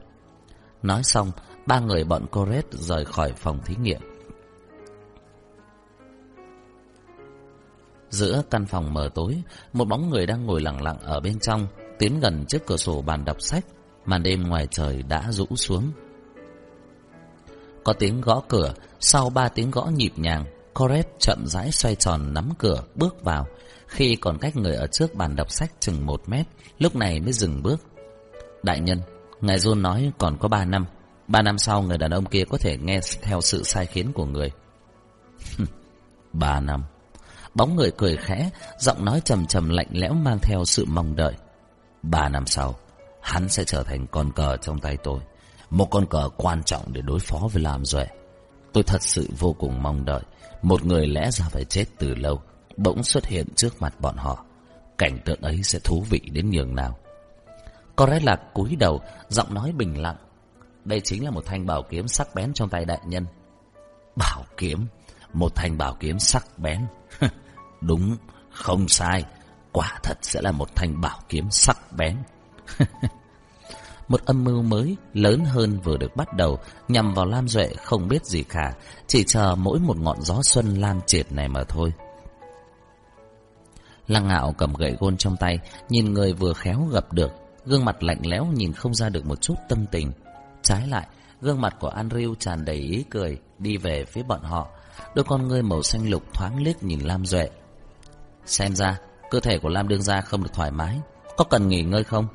S1: Nói xong, ba người bọn Coret rời khỏi phòng thí nghiệm. Giữa căn phòng mờ tối, một bóng người đang ngồi lặng lặng ở bên trong, tiến gần trước cửa sổ bàn đọc sách, màn đêm ngoài trời đã rũ xuống. Có tiếng gõ cửa, sau ba tiếng gõ nhịp nhàng, Coret chậm rãi xoay tròn nắm cửa, bước vào. Khi còn cách người ở trước bàn đọc sách chừng một mét, lúc này mới dừng bước. Đại nhân, Ngài John nói còn có ba năm. Ba năm sau người đàn ông kia có thể nghe theo sự sai khiến của người. ba năm. Bóng người cười khẽ, giọng nói trầm trầm lạnh lẽo mang theo sự mong đợi. Ba năm sau, hắn sẽ trở thành con cờ trong tay tôi. Một con cờ quan trọng để đối phó với làm Duệ. Tôi thật sự vô cùng mong đợi. Một người lẽ ra phải chết từ lâu, bỗng xuất hiện trước mặt bọn họ. Cảnh tượng ấy sẽ thú vị đến nhường nào. Có lẽ là cúi đầu, giọng nói bình lặng. Đây chính là một thanh bảo kiếm sắc bén trong tay đại nhân. Bảo kiếm? Một thanh bảo kiếm sắc bén? *laughs* Đúng, không sai. Quả thật sẽ là một thanh bảo kiếm sắc bén. *laughs* một âm mưu mới, lớn hơn vừa được bắt đầu, nhằm vào Lam Duệ không biết gì cả, chỉ chờ mỗi một ngọn gió xuân lan triệt này mà thôi. Lăng ngạo cầm gậy gôn trong tay, nhìn người vừa khéo gặp được, gương mặt lạnh lẽo nhìn không ra được một chút tâm tình. Trái lại, gương mặt của Andrew tràn đầy ý cười, đi về phía bọn họ. Đôi con ngươi màu xanh lục thoáng liếc nhìn Lam Duệ, Xem ra cơ thể của Lam Đương Gia không được thoải mái. Có cần nghỉ ngơi không?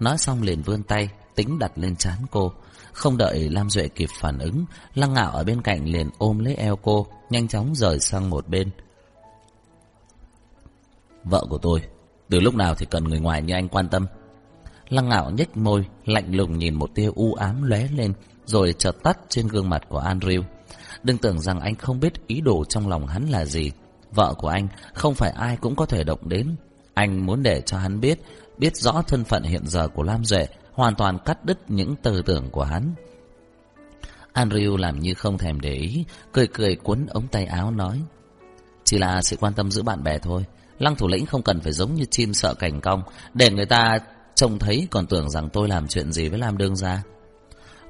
S1: Nói xong liền vươn tay Tính đặt lên chán cô. Không đợi Lam Duệ kịp phản ứng Lăng ngạo ở bên cạnh liền ôm lấy eo cô Nhanh chóng rời sang một bên. Vợ của tôi Từ lúc nào thì cần người ngoài như anh quan tâm? Lăng ngạo nhếch môi, Lạnh lùng nhìn một tia u ám lóe lên, Rồi chợt tắt trên gương mặt của Andrew. Đừng tưởng rằng anh không biết ý đồ trong lòng hắn là gì. Vợ của anh không phải ai cũng có thể động đến. Anh muốn để cho hắn biết Biết rõ thân phận hiện giờ của Lam Duệ, Hoàn toàn cắt đứt những tư tưởng của hắn. Andrew làm như không thèm để ý, Cười cười cuốn ống tay áo nói, Chỉ là sự quan tâm giữa bạn bè thôi. Lăng thủ lĩnh không cần phải giống như chim sợ cảnh cong. Để người ta trông thấy còn tưởng rằng tôi làm chuyện gì với Lam Đương gia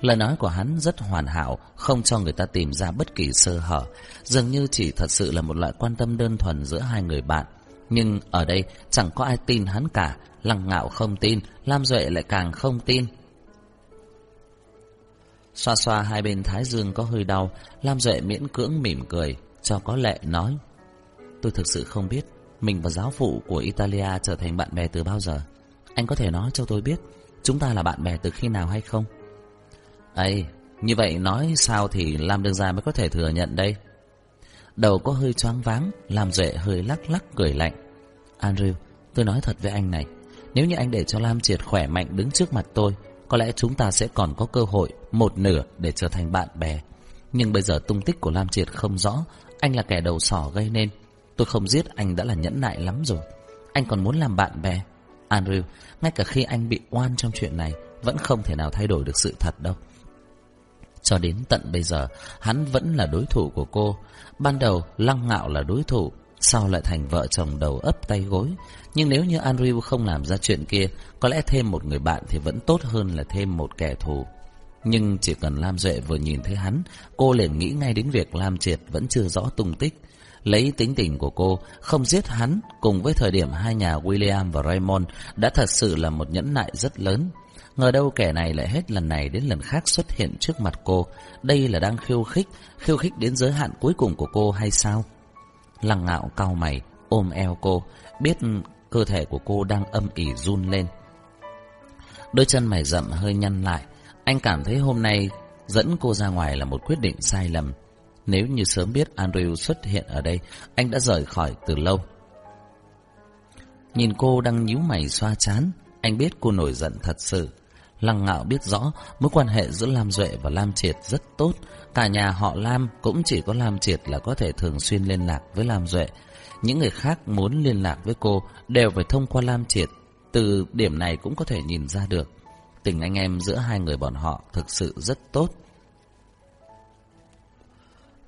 S1: Lời nói của hắn rất hoàn hảo, không cho người ta tìm ra bất kỳ sơ hở, dường như chỉ thật sự là một loại quan tâm đơn thuần giữa hai người bạn. Nhưng ở đây chẳng có ai tin hắn cả, Lăng Ngạo không tin, Lam Duệ lại càng không tin. Xoa xoa hai bên thái dương có hơi đau, Lam Duệ miễn cưỡng mỉm cười, cho có lệ nói. Tôi thực sự không biết mình và giáo phụ của Italia trở thành bạn bè từ bao giờ. Anh có thể nói cho tôi biết chúng ta là bạn bè từ khi nào hay không? ấy như vậy nói sao thì Lam Đương Gia mới có thể thừa nhận đây? Đầu có hơi choáng váng, làm Duệ hơi lắc lắc cười lạnh. Andrew, tôi nói thật với anh này, nếu như anh để cho Lam Triệt khỏe mạnh đứng trước mặt tôi, có lẽ chúng ta sẽ còn có cơ hội một nửa để trở thành bạn bè. Nhưng bây giờ tung tích của Lam Triệt không rõ, anh là kẻ đầu sỏ gây nên. Tôi không giết anh đã là nhẫn nại lắm rồi. Anh còn muốn làm bạn bè. Andrew, ngay cả khi anh bị oan trong chuyện này, vẫn không thể nào thay đổi được sự thật đâu. Cho đến tận bây giờ, hắn vẫn là đối thủ của cô. Ban đầu, Lăng Ngạo là đối thủ, sau lại thành vợ chồng đầu ấp tay gối. Nhưng nếu như Andrew không làm ra chuyện kia, có lẽ thêm một người bạn thì vẫn tốt hơn là thêm một kẻ thù. Nhưng chỉ cần Lam Duệ vừa nhìn thấy hắn, cô liền nghĩ ngay đến việc Lam Triệt vẫn chưa rõ tung tích. Lấy tính tình của cô, không giết hắn cùng với thời điểm hai nhà William và Raymond đã thật sự là một nhẫn nại rất lớn. Ngờ đâu kẻ này lại hết lần này đến lần khác xuất hiện trước mặt cô. Đây là đang khiêu khích, khiêu khích đến giới hạn cuối cùng của cô hay sao? Lăng ngạo cau mày, ôm eo cô, biết cơ thể của cô đang âm ỉ run lên. Đôi chân mày rậm hơi nhăn lại, anh cảm thấy hôm nay dẫn cô ra ngoài là một quyết định sai lầm. Nếu như sớm biết Andrew xuất hiện ở đây, anh đã rời khỏi từ lâu. Nhìn cô đang nhíu mày xoa chán, anh biết cô nổi giận thật sự. Lăng Ngạo biết rõ mối quan hệ giữa Lam Duệ và Lam Triệt rất tốt. Cả nhà họ Lam cũng chỉ có Lam Triệt là có thể thường xuyên liên lạc với Lam Duệ. Những người khác muốn liên lạc với cô đều phải thông qua Lam Triệt. Từ điểm này cũng có thể nhìn ra được. Tình anh em giữa hai người bọn họ thực sự rất tốt.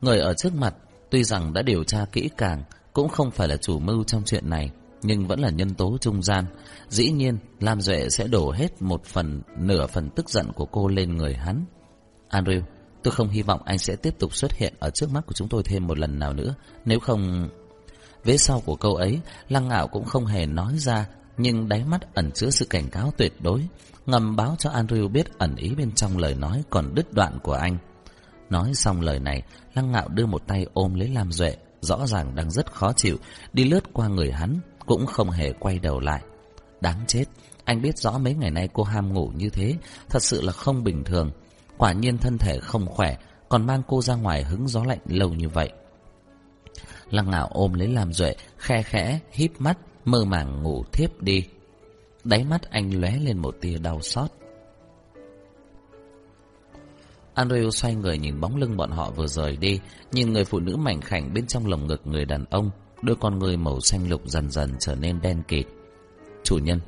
S1: Người ở trước mặt tuy rằng đã điều tra kỹ càng cũng không phải là chủ mưu trong chuyện này nhưng vẫn là nhân tố trung gian. Dĩ nhiên, Lam Duệ sẽ đổ hết một phần, nửa phần tức giận của cô lên người hắn. Andrew, tôi không hy vọng anh sẽ tiếp tục xuất hiện ở trước mắt của chúng tôi thêm một lần nào nữa. Nếu không... Vế sau của câu ấy, Lăng Ngạo cũng không hề nói ra, nhưng đáy mắt ẩn chứa sự cảnh cáo tuyệt đối, ngầm báo cho Andrew biết ẩn ý bên trong lời nói còn đứt đoạn của anh. Nói xong lời này, Lăng Ngạo đưa một tay ôm lấy Lam Duệ, rõ ràng đang rất khó chịu, đi lướt qua người hắn, cũng không hề quay đầu lại. Đáng chết, anh biết rõ mấy ngày nay cô ham ngủ như thế, thật sự là không bình thường. Quả nhiên thân thể không khỏe, còn mang cô ra ngoài hứng gió lạnh lâu như vậy. Lăng ngạo ôm lấy làm duệ, khe khẽ, híp mắt, mơ màng ngủ thiếp đi. Đáy mắt anh lóe lên một tia đau xót. Andrew xoay người nhìn bóng lưng bọn họ vừa rời đi, nhìn người phụ nữ mảnh khảnh bên trong lồng ngực người đàn ông, đôi con người màu xanh lục dần dần trở nên đen kịt. Chủ nhân.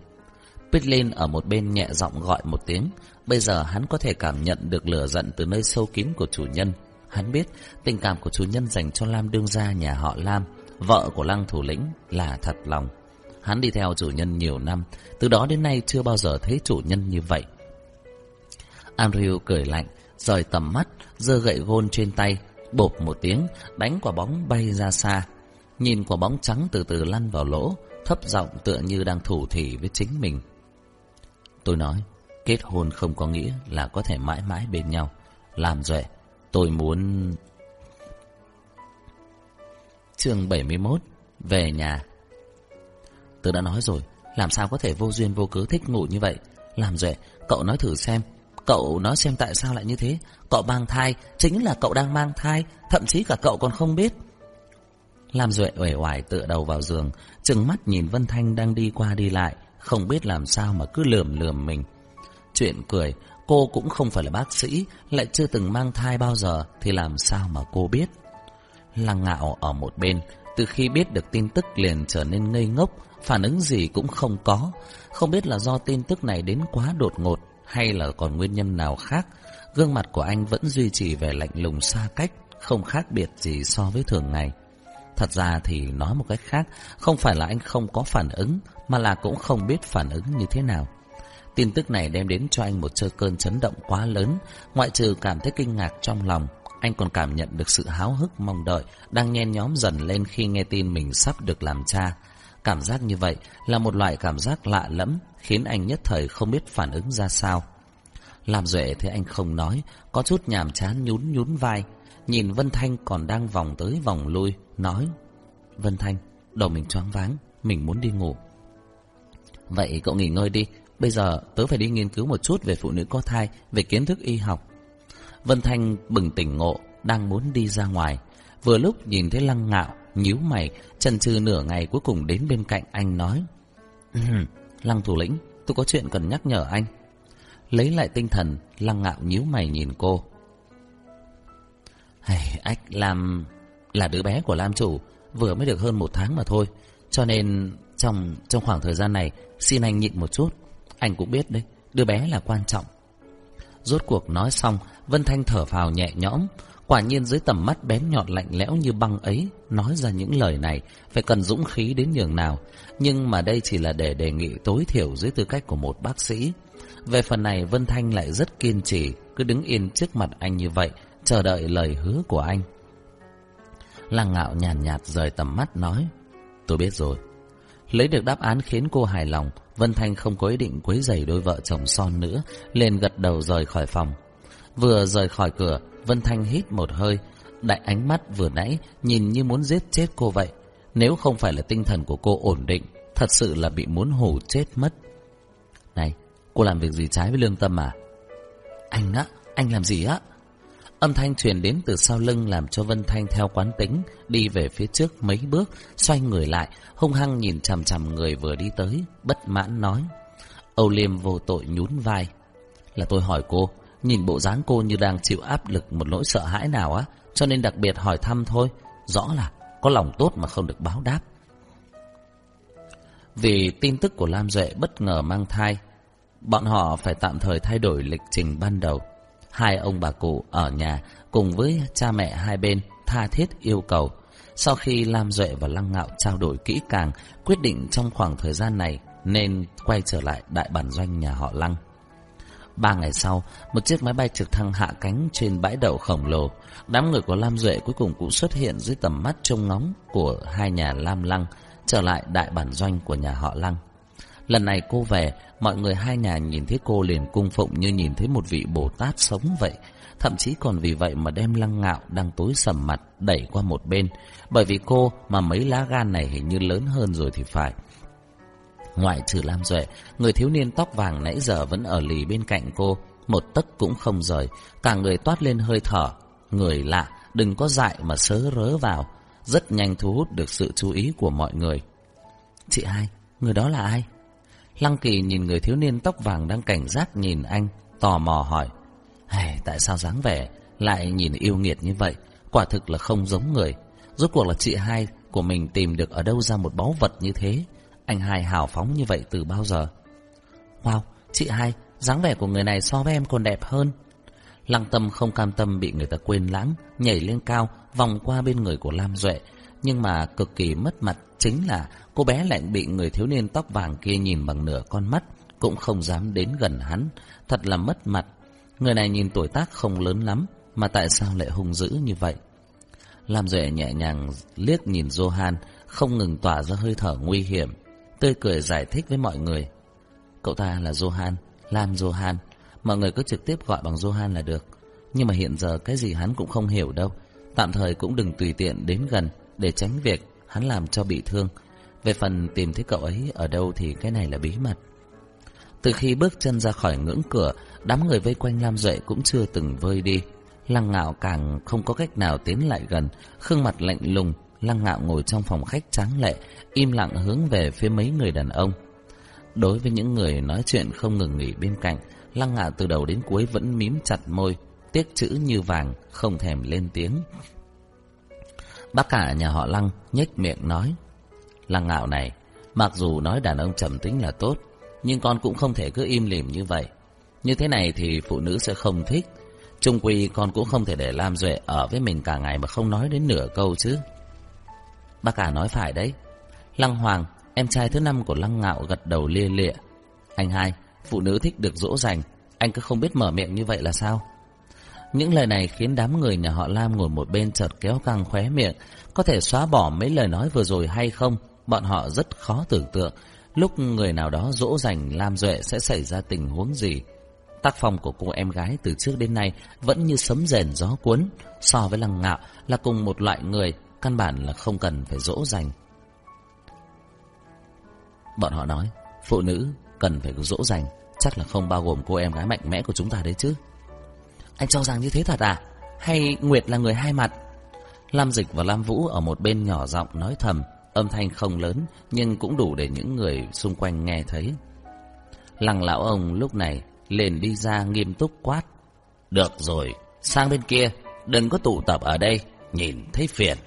S1: Pitlin ở một bên nhẹ giọng gọi một tiếng Bây giờ hắn có thể cảm nhận được lửa giận từ nơi sâu kín của chủ nhân. Hắn biết tình cảm của chủ nhân dành cho Lam đương gia nhà họ Lam Vợ của lăng thủ lĩnh là thật lòng. Hắn đi theo chủ nhân nhiều năm Từ đó đến nay chưa bao giờ thấy chủ nhân như vậy. Andrew cười lạnh Rời tầm mắt giơ gậy gôn trên tay Bộp một tiếng Đánh quả bóng bay ra xa Nhìn quả bóng trắng từ từ lăn vào lỗ Thấp giọng tựa như đang thủ thỉ với chính mình Tôi nói Kết hôn không có nghĩa là có thể mãi mãi bên nhau Làm rồi Tôi muốn Chương 71 Về nhà Tôi đã nói rồi, làm sao có thể vô duyên vô cớ thích ngủ như vậy? Làm rồi, cậu nói thử xem. Cậu nói xem tại sao lại như thế? Cậu mang thai, chính là cậu đang mang thai, thậm chí cả cậu còn không biết. Lam Duệ uể oải tựa đầu vào giường, trừng mắt nhìn Vân Thanh đang đi qua đi lại, không biết làm sao mà cứ lườm lườm mình. Chuyện cười, cô cũng không phải là bác sĩ, lại chưa từng mang thai bao giờ, thì làm sao mà cô biết. Lăng ngạo ở một bên, từ khi biết được tin tức liền trở nên ngây ngốc, phản ứng gì cũng không có. Không biết là do tin tức này đến quá đột ngột hay là còn nguyên nhân nào khác. Gương mặt của anh vẫn duy trì vẻ lạnh lùng xa cách, không khác biệt gì so với thường ngày. Thật ra thì nói một cách khác, không phải là anh không có phản ứng, mà là cũng không biết phản ứng như thế nào. Tin tức này đem đến cho anh một chơi cơn chấn động quá lớn, ngoại trừ cảm thấy kinh ngạc trong lòng, anh còn cảm nhận được sự háo hức mong đợi đang nhen nhóm dần lên khi nghe tin mình sắp được làm cha. Cảm giác như vậy là một loại cảm giác lạ lẫm, khiến anh nhất thời không biết phản ứng ra sao. Làm duệ thấy anh không nói, có chút nhàm chán nhún nhún vai, nhìn Vân Thanh còn đang vòng tới vòng lui, nói Vân Thanh, đầu mình choáng váng, mình muốn đi ngủ. Vậy cậu nghỉ ngơi đi, bây giờ tớ phải đi nghiên cứu một chút về phụ nữ có thai, về kiến thức y học. Vân Thanh bừng tỉnh ngộ, đang muốn đi ra ngoài. Vừa lúc nhìn thấy Lăng Ngạo, nhíu mày, chần chừ nửa ngày cuối cùng đến bên cạnh anh nói. Lăng thủ lĩnh, tôi có chuyện cần nhắc nhở anh. Lấy lại tinh thần, Lăng Ngạo nhíu mày nhìn cô. Hey, ách làm là đứa bé của Lam chủ, vừa mới được hơn một tháng mà thôi. Cho nên trong trong khoảng thời gian này, xin anh nhịn một chút. Anh cũng biết đấy, đứa bé là quan trọng. Rốt cuộc nói xong, Vân Thanh thở phào nhẹ nhõm. Quả nhiên dưới tầm mắt bén nhọn lạnh lẽo như băng ấy, nói ra những lời này, phải cần dũng khí đến nhường nào. Nhưng mà đây chỉ là để đề nghị tối thiểu dưới tư cách của một bác sĩ. Về phần này, Vân Thanh lại rất kiên trì, cứ đứng yên trước mặt anh như vậy, chờ đợi lời hứa của anh. Lăng ngạo nhàn nhạt, nhạt rời tầm mắt nói, tôi biết rồi. Lấy được đáp án khiến cô hài lòng, Vân Thanh không có ý định quấy rầy đôi vợ chồng son nữa, liền gật đầu rời khỏi phòng. Vừa rời khỏi cửa, Vân Thanh hít một hơi, đại ánh mắt vừa nãy nhìn như muốn giết chết cô vậy. Nếu không phải là tinh thần của cô ổn định, thật sự là bị muốn hù chết mất. Này, cô làm việc gì trái với lương tâm à? Anh á, anh làm gì á? Âm thanh truyền đến từ sau lưng làm cho Vân Thanh theo quán tính, đi về phía trước mấy bước, xoay người lại, hung hăng nhìn chằm chằm người vừa đi tới, bất mãn nói. Âu Liêm vô tội nhún vai. Là tôi hỏi cô, nhìn bộ dáng cô như đang chịu áp lực một nỗi sợ hãi nào á, cho nên đặc biệt hỏi thăm thôi. Rõ là có lòng tốt mà không được báo đáp. Vì tin tức của Lam Duệ bất ngờ mang thai, bọn họ phải tạm thời thay đổi lịch trình ban đầu. Hai ông bà cụ ở nhà cùng với cha mẹ hai bên tha thiết yêu cầu. Sau khi Lam Duệ và Lăng Ngạo trao đổi kỹ càng, quyết định trong khoảng thời gian này nên quay trở lại đại bản doanh nhà họ Lăng. Ba ngày sau, một chiếc máy bay trực thăng hạ cánh trên bãi đậu khổng lồ. Đám người của Lam Duệ cuối cùng cũng xuất hiện dưới tầm mắt trông ngóng của hai nhà Lam Lăng, trở lại đại bản doanh của nhà họ Lăng. Lần này cô về, mọi người hai nhà nhìn thấy cô liền cung phụng như nhìn thấy một vị Bồ Tát sống vậy. Thậm chí còn vì vậy mà đem lăng ngạo đang tối sầm mặt đẩy qua một bên. Bởi vì cô mà mấy lá gan này hình như lớn hơn rồi thì phải. Ngoại trừ Lam Duệ, người thiếu niên tóc vàng nãy giờ vẫn ở lì bên cạnh cô, một tấc cũng không rời, cả người toát lên hơi thở. Người lạ, đừng có dại mà sớ rớ vào, rất nhanh thu hút được sự chú ý của mọi người. Chị hai, người đó là ai? Lăng Kỳ nhìn người thiếu niên tóc vàng đang cảnh giác nhìn anh, tò mò hỏi. Hey, tại sao dáng vẻ lại nhìn yêu nghiệt như vậy? Quả thực là không giống người. Rốt cuộc là chị hai của mình tìm được ở đâu ra một báu vật như thế? Anh hai hào phóng như vậy từ bao giờ? Wow, chị hai, dáng vẻ của người này so với em còn đẹp hơn. Lăng tâm không cam tâm bị người ta quên lãng, nhảy lên cao, vòng qua bên người của Lam Duệ. Nhưng mà cực kỳ mất mặt chính là cô bé lại bị người thiếu niên tóc vàng kia nhìn bằng nửa con mắt, cũng không dám đến gần hắn. Thật là mất mặt. Người này nhìn tuổi tác không lớn lắm, mà tại sao lại hung dữ như vậy? Lam Duệ nhẹ nhàng liếc nhìn Johan, không ngừng tỏa ra hơi thở nguy hiểm tươi cười giải thích với mọi người. Cậu ta là Johan, Lam Johan, mọi người cứ trực tiếp gọi bằng Johan là được. Nhưng mà hiện giờ cái gì hắn cũng không hiểu đâu, tạm thời cũng đừng tùy tiện đến gần để tránh việc hắn làm cho bị thương. Về phần tìm thấy cậu ấy ở đâu thì cái này là bí mật. Từ khi bước chân ra khỏi ngưỡng cửa, đám người vây quanh Lam Duệ cũng chưa từng vơi đi. Lăng ngạo càng không có cách nào tiến lại gần, khương mặt lạnh lùng, lăng ngạo ngồi trong phòng khách trắng lệ, im lặng hướng về phía mấy người đàn ông. Đối với những người nói chuyện không ngừng nghỉ bên cạnh, lăng ngạo từ đầu đến cuối vẫn mím chặt môi, tiếc chữ như vàng, không thèm lên tiếng. Bác cả nhà họ lăng nhếch miệng nói, lăng ngạo này, mặc dù nói đàn ông trầm tính là tốt, nhưng con cũng không thể cứ im lìm như vậy. Như thế này thì phụ nữ sẽ không thích. Trung quy con cũng không thể để Lam Duệ ở với mình cả ngày mà không nói đến nửa câu chứ. Bác cả nói phải đấy. Lăng Hoàng, em trai thứ năm của Lăng Ngạo gật đầu lia lịa. Anh hai, phụ nữ thích được dỗ dành, anh cứ không biết mở miệng như vậy là sao? Những lời này khiến đám người nhà họ Lam ngồi một bên chợt kéo căng khóe miệng. Có thể xóa bỏ mấy lời nói vừa rồi hay không? Bọn họ rất khó tưởng tượng lúc người nào đó dỗ dành Lam Duệ sẽ xảy ra tình huống gì. Tác phong của cô em gái từ trước đến nay vẫn như sấm rền gió cuốn, so với lăng ngạo là cùng một loại người, căn bản là không cần phải dỗ dành. Bọn họ nói, phụ nữ cần phải dỗ dành, chắc là không bao gồm cô em gái mạnh mẽ của chúng ta đấy chứ. Anh cho rằng như thế thật à? Hay Nguyệt là người hai mặt? Lam Dịch và Lam Vũ ở một bên nhỏ giọng nói thầm, âm thanh không lớn nhưng cũng đủ để những người xung quanh nghe thấy. Lăng lão ông lúc này liền đi ra nghiêm túc quát. Được rồi, sang bên kia, đừng có tụ tập ở đây, nhìn thấy phiền.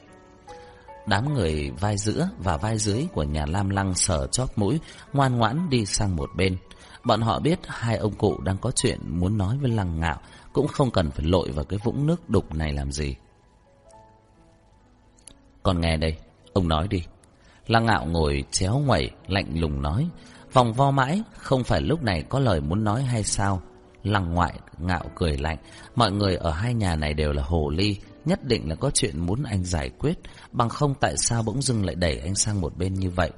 S1: Đám người vai giữa và vai dưới của nhà Lam Lăng sờ chót mũi, ngoan ngoãn đi sang một bên. Bọn họ biết hai ông cụ đang có chuyện muốn nói với Lăng Ngạo, cũng không cần phải lội vào cái vũng nước đục này làm gì. Còn nghe đây, ông nói đi. Lăng Ngạo ngồi chéo ngoẩy, lạnh lùng nói, Vòng vo mãi, không phải lúc này có lời muốn nói hay sao? Lăng ngoại, ngạo cười lạnh. Mọi người ở hai nhà này đều là hồ ly, nhất định là có chuyện muốn anh giải quyết, bằng không tại sao bỗng dưng lại đẩy anh sang một bên như vậy.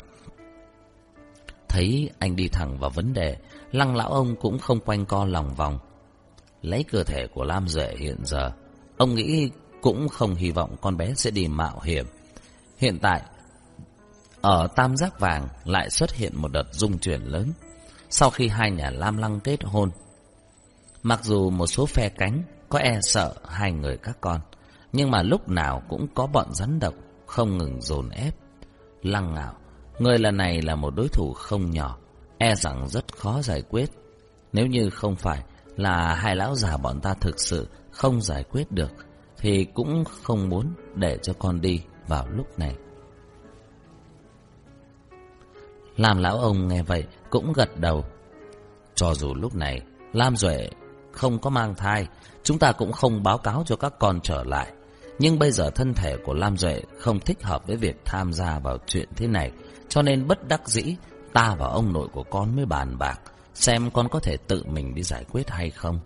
S1: Thấy anh đi thẳng vào vấn đề, lăng lão ông cũng không quanh co lòng vòng. Lấy cơ thể của Lam Duệ hiện giờ, ông nghĩ cũng không hy vọng con bé sẽ đi mạo hiểm. Hiện tại, ở Tam Giác Vàng lại xuất hiện một đợt dung chuyển lớn sau khi hai nhà Lam Lăng kết hôn. Mặc dù một số phe cánh có e sợ hai người các con, nhưng mà lúc nào cũng có bọn rắn độc không ngừng dồn ép. Lăng ngạo, người lần này là một đối thủ không nhỏ, e rằng rất khó giải quyết. Nếu như không phải là hai lão già bọn ta thực sự không giải quyết được, thì cũng không muốn để cho con đi vào lúc này. Làm lão ông nghe vậy cũng gật đầu. Cho dù lúc này Lam Duệ không có mang thai, chúng ta cũng không báo cáo cho các con trở lại. Nhưng bây giờ thân thể của Lam Duệ không thích hợp với việc tham gia vào chuyện thế này, cho nên bất đắc dĩ, ta và ông nội của con mới bàn bạc, xem con có thể tự mình đi giải quyết hay không.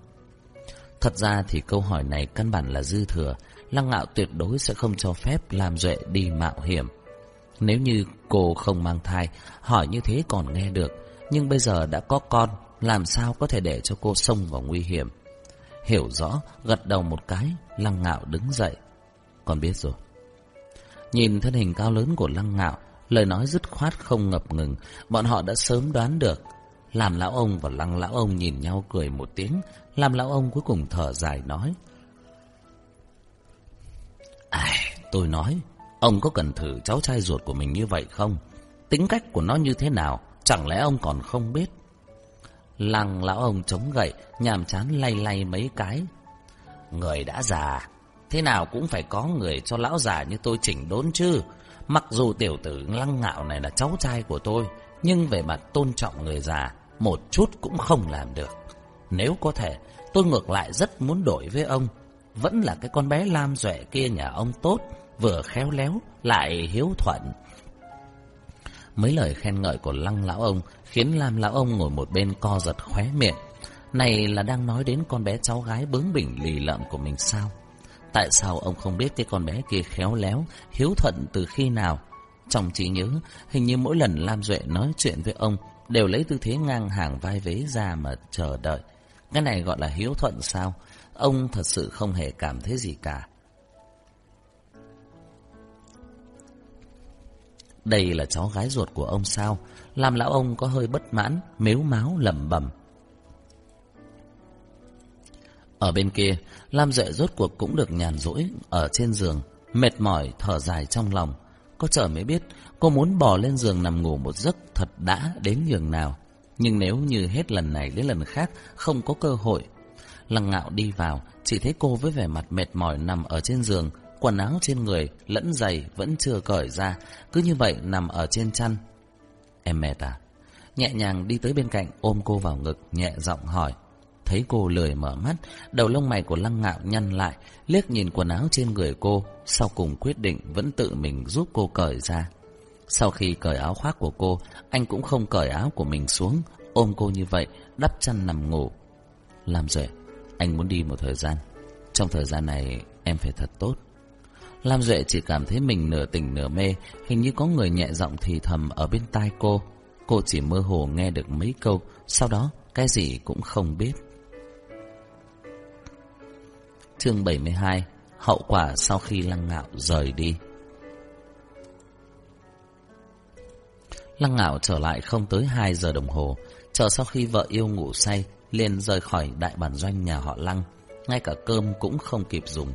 S1: Thật ra thì câu hỏi này căn bản là dư thừa, Lăng Ngạo tuyệt đối sẽ không cho phép Lam Duệ đi mạo hiểm. Nếu như cô không mang thai, hỏi như thế còn nghe được, nhưng bây giờ đã có con, làm sao có thể để cho cô xông vào nguy hiểm. Hiểu rõ, gật đầu một cái, Lăng Ngạo đứng dậy. Con biết rồi. Nhìn thân hình cao lớn của Lăng Ngạo, lời nói dứt khoát không ngập ngừng, bọn họ đã sớm đoán được. Làm lão ông và Lăng lão ông nhìn nhau cười một tiếng, làm lão ông cuối cùng thở dài nói. Ai, tôi nói, Ông có cần thử cháu trai ruột của mình như vậy không? Tính cách của nó như thế nào? Chẳng lẽ ông còn không biết? Lăng lão ông chống gậy, nhàm chán lay lay mấy cái. Người đã già, thế nào cũng phải có người cho lão già như tôi chỉnh đốn chứ. Mặc dù tiểu tử lăng ngạo này là cháu trai của tôi, nhưng về mặt tôn trọng người già, một chút cũng không làm được. Nếu có thể, tôi ngược lại rất muốn đổi với ông. Vẫn là cái con bé Lam Duệ kia nhà ông tốt, vừa khéo léo lại hiếu thuận. Mấy lời khen ngợi của lăng lão ông khiến Lam lão ông ngồi một bên co giật khóe miệng. Này là đang nói đến con bé cháu gái bướng bỉnh lì lợm của mình sao? Tại sao ông không biết cái con bé kia khéo léo, hiếu thuận từ khi nào? Trong trí nhớ, hình như mỗi lần Lam Duệ nói chuyện với ông đều lấy tư thế ngang hàng vai vế ra mà chờ đợi. Cái này gọi là hiếu thuận sao? Ông thật sự không hề cảm thấy gì cả. Đây là cháu gái ruột của ông sao? Làm lão ông có hơi bất mãn, mếu máu lẩm bẩm. Ở bên kia, Lam Duệ rốt cuộc cũng được nhàn rỗi ở trên giường, mệt mỏi thở dài trong lòng. Có chờ mới biết cô muốn bò lên giường nằm ngủ một giấc thật đã đến nhường nào. Nhưng nếu như hết lần này đến lần khác không có cơ hội. Lăng ngạo đi vào, chỉ thấy cô với vẻ mặt mệt mỏi nằm ở trên giường, quần áo trên người lẫn giày vẫn chưa cởi ra, cứ như vậy nằm ở trên chăn. Em mệt à? Nhẹ nhàng đi tới bên cạnh ôm cô vào ngực, nhẹ giọng hỏi. Thấy cô lười mở mắt, đầu lông mày của lăng ngạo nhăn lại, liếc nhìn quần áo trên người cô, sau cùng quyết định vẫn tự mình giúp cô cởi ra. Sau khi cởi áo khoác của cô, anh cũng không cởi áo của mình xuống, ôm cô như vậy, đắp chăn nằm ngủ. Làm Duệ, anh muốn đi một thời gian. Trong thời gian này, em phải thật tốt. Lam Duệ chỉ cảm thấy mình nửa tỉnh nửa mê, hình như có người nhẹ giọng thì thầm ở bên tai cô. Cô chỉ mơ hồ nghe được mấy câu, sau đó cái gì cũng không biết. Chương 72 Hậu quả sau khi Lăng Ngạo rời đi. Lăng Ngạo trở lại không tới 2 giờ đồng hồ, Chờ sau khi vợ yêu ngủ say, liền rời khỏi đại bản doanh nhà họ Lăng. Ngay cả cơm cũng không kịp dùng.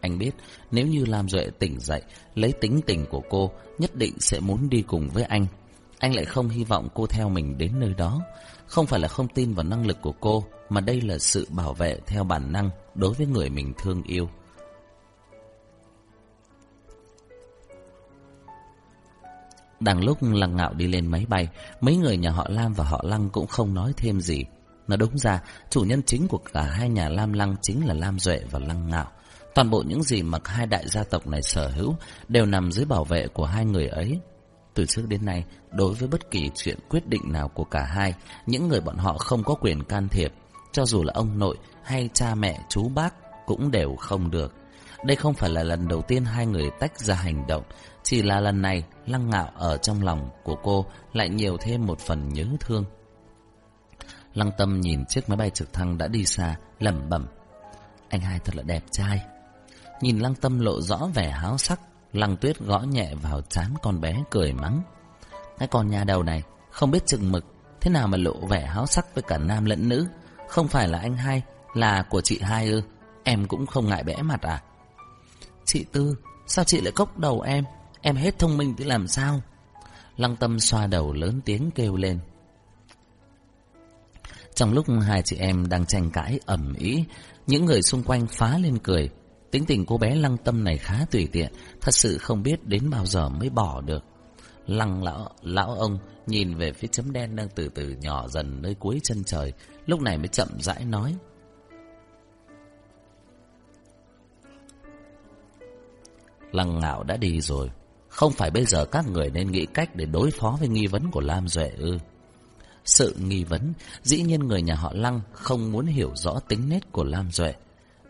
S1: Anh biết nếu như Lam Duệ tỉnh dậy, Lấy tính tình của cô, Nhất định sẽ muốn đi cùng với anh. Anh lại không hy vọng cô theo mình đến nơi đó. Không phải là không tin vào năng lực của cô mà đây là sự bảo vệ theo bản năng Đối với người mình thương yêu Đằng lúc Lăng Ngạo đi lên máy bay, mấy người nhà họ Lam và họ Lăng cũng không nói thêm gì. Nó đúng ra, chủ nhân chính của cả hai nhà Lam Lăng chính là Lam Duệ và Lăng Ngạo. Toàn bộ những gì mà hai đại gia tộc này sở hữu đều nằm dưới bảo vệ của hai người ấy. Từ trước đến nay, đối với bất kỳ chuyện quyết định nào của cả hai, những người bọn họ không có quyền can thiệp, cho dù là ông nội hay cha mẹ chú bác cũng đều không được. Đây không phải là lần đầu tiên hai người tách ra hành động, chỉ là lần này lăng ngạo ở trong lòng của cô lại nhiều thêm một phần nhớ thương. Lăng tâm nhìn chiếc máy bay trực thăng đã đi xa, lẩm bẩm. Anh hai thật là đẹp trai. Nhìn lăng tâm lộ rõ vẻ háo sắc, lăng tuyết gõ nhẹ vào chán con bé cười mắng. Cái con nhà đầu này, không biết chừng mực, thế nào mà lộ vẻ háo sắc với cả nam lẫn nữ. Không phải là anh hai, là của chị hai ư, em cũng không ngại bẽ mặt à? Chị Tư, sao chị lại cốc đầu em? Em hết thông minh thì làm sao? Lăng tâm xoa đầu lớn tiếng kêu lên. Trong lúc hai chị em đang tranh cãi ẩm ý, những người xung quanh phá lên cười. Tính tình cô bé lăng tâm này khá tùy tiện, thật sự không biết đến bao giờ mới bỏ được. Lăng lão, lão ông nhìn về phía chấm đen đang từ từ nhỏ dần nơi cuối chân trời, lúc này mới chậm rãi nói. Lăng ngạo đã đi rồi, không phải bây giờ các người nên nghĩ cách để đối phó với nghi vấn của Lam Duệ ư. Sự nghi vấn, dĩ nhiên người nhà họ Lăng không muốn hiểu rõ tính nết của Lam Duệ.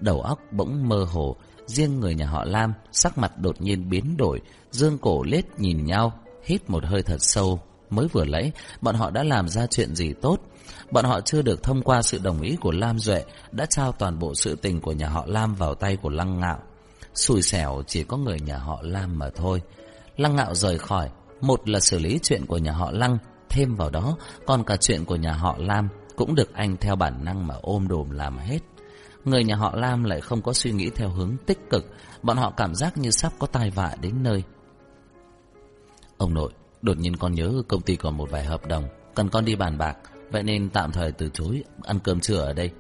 S1: Đầu óc bỗng mơ hồ, riêng người nhà họ Lam sắc mặt đột nhiên biến đổi, dương cổ lết nhìn nhau, hít một hơi thật sâu. Mới vừa lấy, bọn họ đã làm ra chuyện gì tốt. Bọn họ chưa được thông qua sự đồng ý của Lam Duệ, đã trao toàn bộ sự tình của nhà họ Lam vào tay của Lăng Ngạo. Xui xẻo chỉ có người nhà họ Lam mà thôi. Lăng ngạo rời khỏi, một là xử lý chuyện của nhà họ Lăng, thêm vào đó, còn cả chuyện của nhà họ Lam cũng được anh theo bản năng mà ôm đồm làm hết. Người nhà họ Lam lại không có suy nghĩ theo hướng tích cực, bọn họ cảm giác như sắp có tai vạ đến nơi. Ông nội, đột nhiên con nhớ công ty còn một vài hợp đồng, cần con đi bàn bạc, vậy nên tạm thời từ chối ăn cơm trưa ở đây.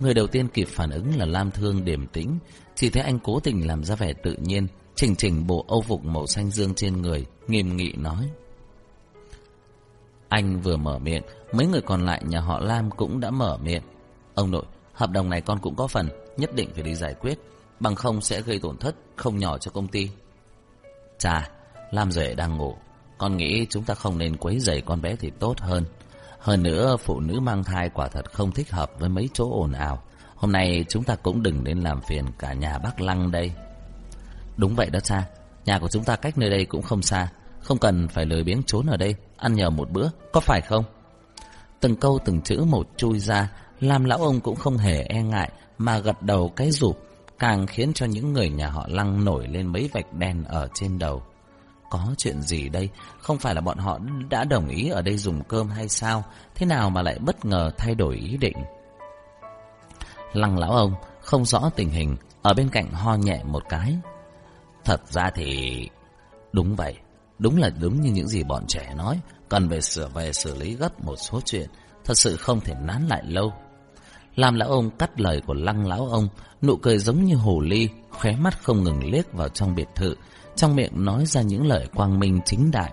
S1: Người đầu tiên kịp phản ứng là Lam Thương điềm tĩnh, chỉ thấy anh cố tình làm ra vẻ tự nhiên, chỉnh chỉnh bộ âu phục màu xanh dương trên người, nghiêm nghị nói. Anh vừa mở miệng, mấy người còn lại nhà họ Lam cũng đã mở miệng. Ông nội, hợp đồng này con cũng có phần, nhất định phải đi giải quyết, bằng không sẽ gây tổn thất không nhỏ cho công ty. Chà, Lam Duệ đang ngủ, con nghĩ chúng ta không nên quấy rầy con bé thì tốt hơn. Hơn nữa, phụ nữ mang thai quả thật không thích hợp với mấy chỗ ồn ào. Hôm nay chúng ta cũng đừng nên làm phiền cả nhà bác Lăng đây. Đúng vậy đó cha, nhà của chúng ta cách nơi đây cũng không xa, không cần phải lười biếng trốn ở đây, ăn nhờ một bữa, có phải không? Từng câu từng chữ một chui ra, làm lão ông cũng không hề e ngại mà gật đầu cái rụp, càng khiến cho những người nhà họ Lăng nổi lên mấy vạch đen ở trên đầu có chuyện gì đây? Không phải là bọn họ đã đồng ý ở đây dùng cơm hay sao? Thế nào mà lại bất ngờ thay đổi ý định? Lăng lão ông không rõ tình hình, ở bên cạnh ho nhẹ một cái. Thật ra thì... Đúng vậy, đúng là đúng như những gì bọn trẻ nói, cần về sửa về xử lý gấp một số chuyện, thật sự không thể nán lại lâu. Làm lão ông cắt lời của lăng lão ông, nụ cười giống như hồ ly, khóe mắt không ngừng liếc vào trong biệt thự, trong miệng nói ra những lời quang minh chính đại.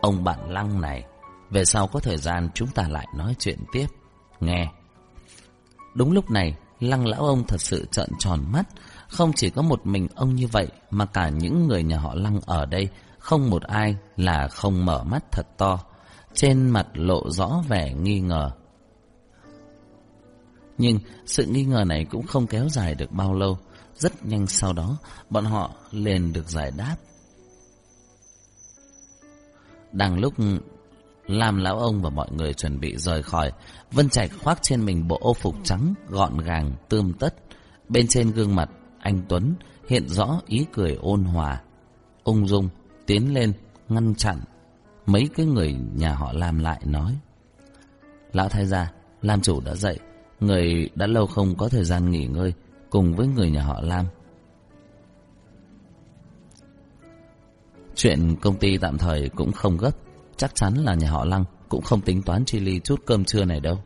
S1: Ông bạn lăng này, về sau có thời gian chúng ta lại nói chuyện tiếp. Nghe. Đúng lúc này, lăng lão ông thật sự trợn tròn mắt. Không chỉ có một mình ông như vậy, mà cả những người nhà họ lăng ở đây, không một ai là không mở mắt thật to. Trên mặt lộ rõ vẻ nghi ngờ. Nhưng sự nghi ngờ này cũng không kéo dài được bao lâu. Rất nhanh sau đó, bọn họ liền được giải đáp. Đang lúc làm lão ông và mọi người chuẩn bị rời khỏi, Vân Trạch khoác trên mình bộ ô phục trắng, gọn gàng, tươm tất. Bên trên gương mặt, anh Tuấn hiện rõ ý cười ôn hòa. Ung dung, tiến lên, ngăn chặn. Mấy cái người nhà họ làm lại nói. Lão thái gia, làm chủ đã dậy, người đã lâu không có thời gian nghỉ ngơi, cùng với người nhà họ Lam. Chuyện công ty tạm thời cũng không gấp, chắc chắn là nhà họ Lăng cũng không tính toán chi ly chút cơm trưa này đâu.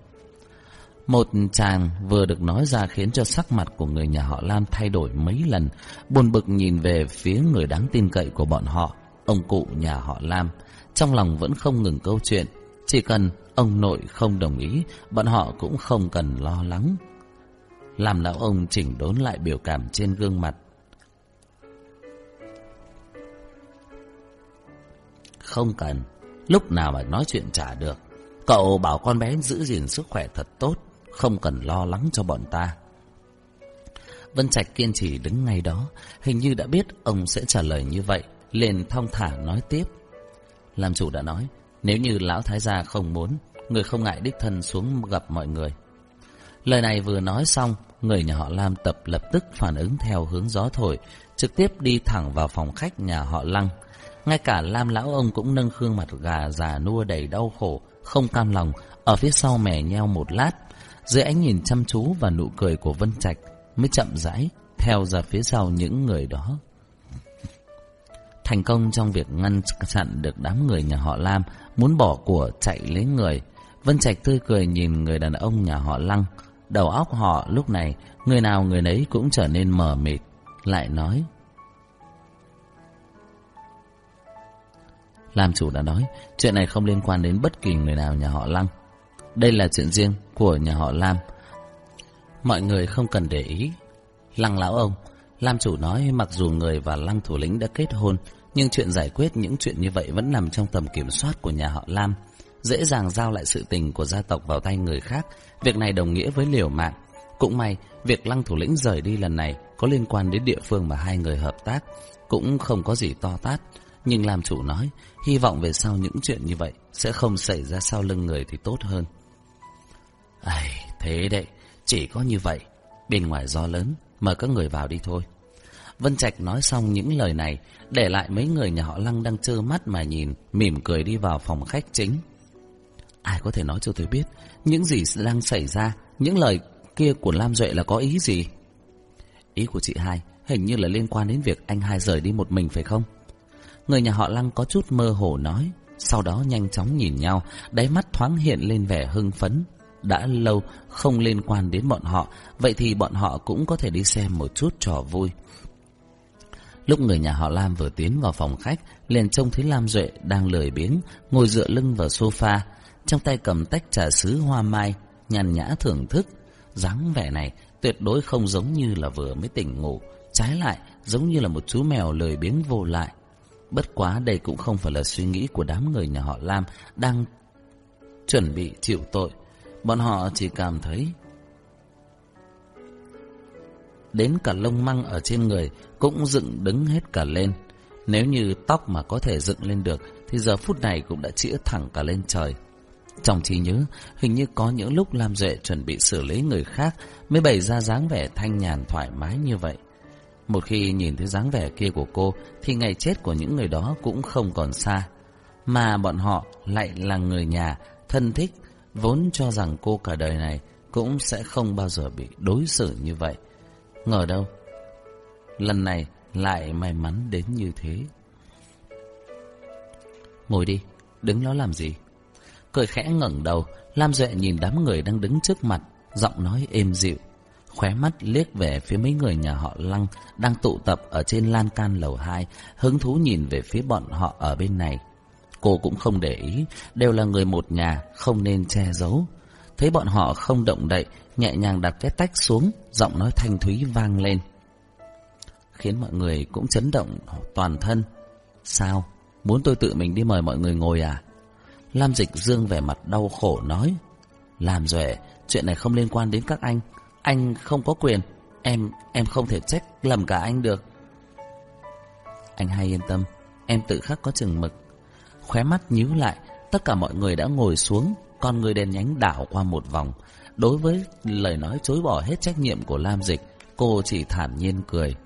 S1: Một chàng vừa được nói ra khiến cho sắc mặt của người nhà họ Lam thay đổi mấy lần, buồn bực nhìn về phía người đáng tin cậy của bọn họ, ông cụ nhà họ Lam. Trong lòng vẫn không ngừng câu chuyện, chỉ cần ông nội không đồng ý, bọn họ cũng không cần lo lắng. Làm lão ông chỉnh đốn lại biểu cảm trên gương mặt. Không cần, lúc nào mà nói chuyện trả được. Cậu bảo con bé giữ gìn sức khỏe thật tốt, không cần lo lắng cho bọn ta. Vân Trạch kiên trì đứng ngay đó, hình như đã biết ông sẽ trả lời như vậy, liền thong thả nói tiếp. Làm chủ đã nói, nếu như lão thái gia không muốn, người không ngại đích thân xuống gặp mọi người. Lời này vừa nói xong, người nhà họ Lam tập lập tức phản ứng theo hướng gió thổi, trực tiếp đi thẳng vào phòng khách nhà họ Lăng. Ngay cả Lam lão ông cũng nâng khương mặt gà già nua đầy đau khổ, không cam lòng, ở phía sau mẻ nheo một lát. Dưới ánh nhìn chăm chú và nụ cười của Vân Trạch mới chậm rãi theo ra phía sau những người đó. Thành công trong việc ngăn chặn được đám người nhà họ Lam muốn bỏ của chạy lấy người. Vân Trạch tươi cười nhìn người đàn ông nhà họ Lăng. Đầu óc họ lúc này, người nào người nấy cũng trở nên mờ mịt. Lại nói. Làm chủ đã nói, chuyện này không liên quan đến bất kỳ người nào nhà họ Lăng. Đây là chuyện riêng của nhà họ Lam. Mọi người không cần để ý. Lăng lão ông, Lam chủ nói mặc dù người và Lăng thủ lĩnh đã kết hôn, nhưng chuyện giải quyết những chuyện như vậy vẫn nằm trong tầm kiểm soát của nhà họ Lam. Dễ dàng giao lại sự tình của gia tộc vào tay người khác, việc này đồng nghĩa với liều mạng. Cũng may, việc Lăng thủ lĩnh rời đi lần này có liên quan đến địa phương mà hai người hợp tác, cũng không có gì to tát. Nhưng làm chủ nói, hy vọng về sau những chuyện như vậy sẽ không xảy ra sau lưng người thì tốt hơn. Ây, thế đấy, chỉ có như vậy. Bên ngoài gió lớn, mời các người vào đi thôi. Vân Trạch nói xong những lời này, để lại mấy người nhà họ Lăng đang trơ mắt mà nhìn, mỉm cười đi vào phòng khách chính. Ai có thể nói cho tôi biết, những gì đang xảy ra, những lời kia của Lam Duệ là có ý gì? Ý của chị hai hình như là liên quan đến việc anh hai rời đi một mình phải không? Người nhà họ Lăng có chút mơ hồ nói, sau đó nhanh chóng nhìn nhau, đáy mắt thoáng hiện lên vẻ hưng phấn. Đã lâu không liên quan đến bọn họ, vậy thì bọn họ cũng có thể đi xem một chút trò vui. Lúc người nhà họ Lam vừa tiến vào phòng khách, liền trông thấy Lam Duệ đang lười biếng, ngồi dựa lưng vào sofa, trong tay cầm tách trà sứ hoa mai, nhàn nhã thưởng thức. dáng vẻ này tuyệt đối không giống như là vừa mới tỉnh ngủ, trái lại giống như là một chú mèo lười biếng vô lại. Bất quá đây cũng không phải là suy nghĩ của đám người nhà họ Lam đang chuẩn bị chịu tội. Bọn họ chỉ cảm thấy đến cả lông măng ở trên người cũng dựng đứng hết cả lên. Nếu như tóc mà có thể dựng lên được thì giờ phút này cũng đã chĩa thẳng cả lên trời. Trong trí nhớ, hình như có những lúc Lam Duệ chuẩn bị xử lý người khác mới bày ra dáng vẻ thanh nhàn thoải mái như vậy. Một khi nhìn thấy dáng vẻ kia của cô thì ngày chết của những người đó cũng không còn xa. Mà bọn họ lại là người nhà, thân thích, vốn cho rằng cô cả đời này cũng sẽ không bao giờ bị đối xử như vậy. Ngờ đâu, lần này lại may mắn đến như thế. Ngồi đi, đứng đó làm gì? Cười khẽ ngẩng đầu, Lam Duệ nhìn đám người đang đứng trước mặt, giọng nói êm dịu. Khóe mắt liếc về phía mấy người nhà họ Lăng đang tụ tập ở trên lan can lầu 2, hứng thú nhìn về phía bọn họ ở bên này. Cô cũng không để ý, đều là người một nhà, không nên che giấu. Thấy bọn họ không động đậy, nhẹ nhàng đặt cái tách xuống, giọng nói thanh thúy vang lên. Khiến mọi người cũng chấn động toàn thân. Sao? Muốn tôi tự mình đi mời mọi người ngồi à? Lam Dịch Dương vẻ mặt đau khổ nói. Làm rồi, chuyện này không liên quan đến các anh. Anh không có quyền. Em, em không thể trách lầm cả anh được. Anh hay yên tâm, em tự khắc có chừng mực. Khóe mắt nhíu lại, tất cả mọi người đã ngồi xuống, con người đèn nhánh đảo qua một vòng. Đối với lời nói chối bỏ hết trách nhiệm của Lam Dịch, cô chỉ thản nhiên cười.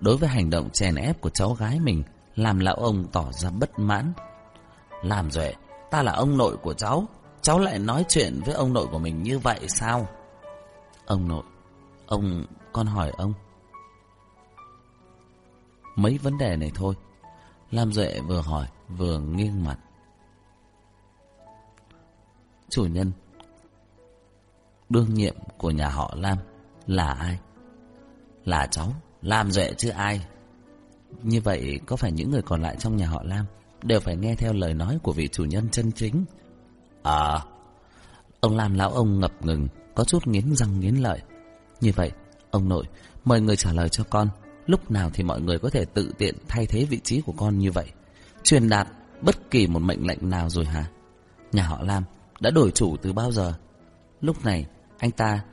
S1: Đối với hành động chèn ép của cháu gái mình, làm lão ông tỏ ra bất mãn. Làm rồi, ta là ông nội của cháu, cháu lại nói chuyện với ông nội của mình như vậy sao? Ông nội, ông, con hỏi ông. Mấy vấn đề này thôi. Lam Duệ vừa hỏi, vừa nghiêng mặt. Chủ nhân, đương nhiệm của nhà họ Lam là ai? Là cháu, Lam Duệ chứ ai? Như vậy có phải những người còn lại trong nhà họ Lam đều phải nghe theo lời nói của vị chủ nhân chân chính? À, Ông Lam lão ông ngập ngừng, có chút nghiến răng nghiến lợi. Như vậy, ông nội, mời người trả lời cho con. Lúc nào thì mọi người có thể tự tiện thay thế vị trí của con như vậy? Truyền đạt bất kỳ một mệnh lệnh nào rồi hả? Nhà họ Lam đã đổi chủ từ bao giờ? Lúc này, anh ta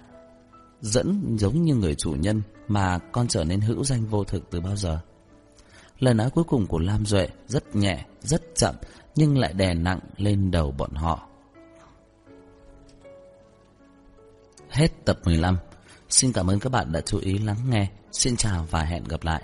S1: dẫn giống như người chủ nhân mà con trở nên hữu danh vô thực từ bao giờ? Lời nói cuối cùng của Lam Duệ rất nhẹ, rất chậm, nhưng lại đè nặng lên đầu bọn họ. Hết tập 15. Xin cảm ơn các bạn đã chú ý lắng nghe. Xin chào và hẹn gặp lại.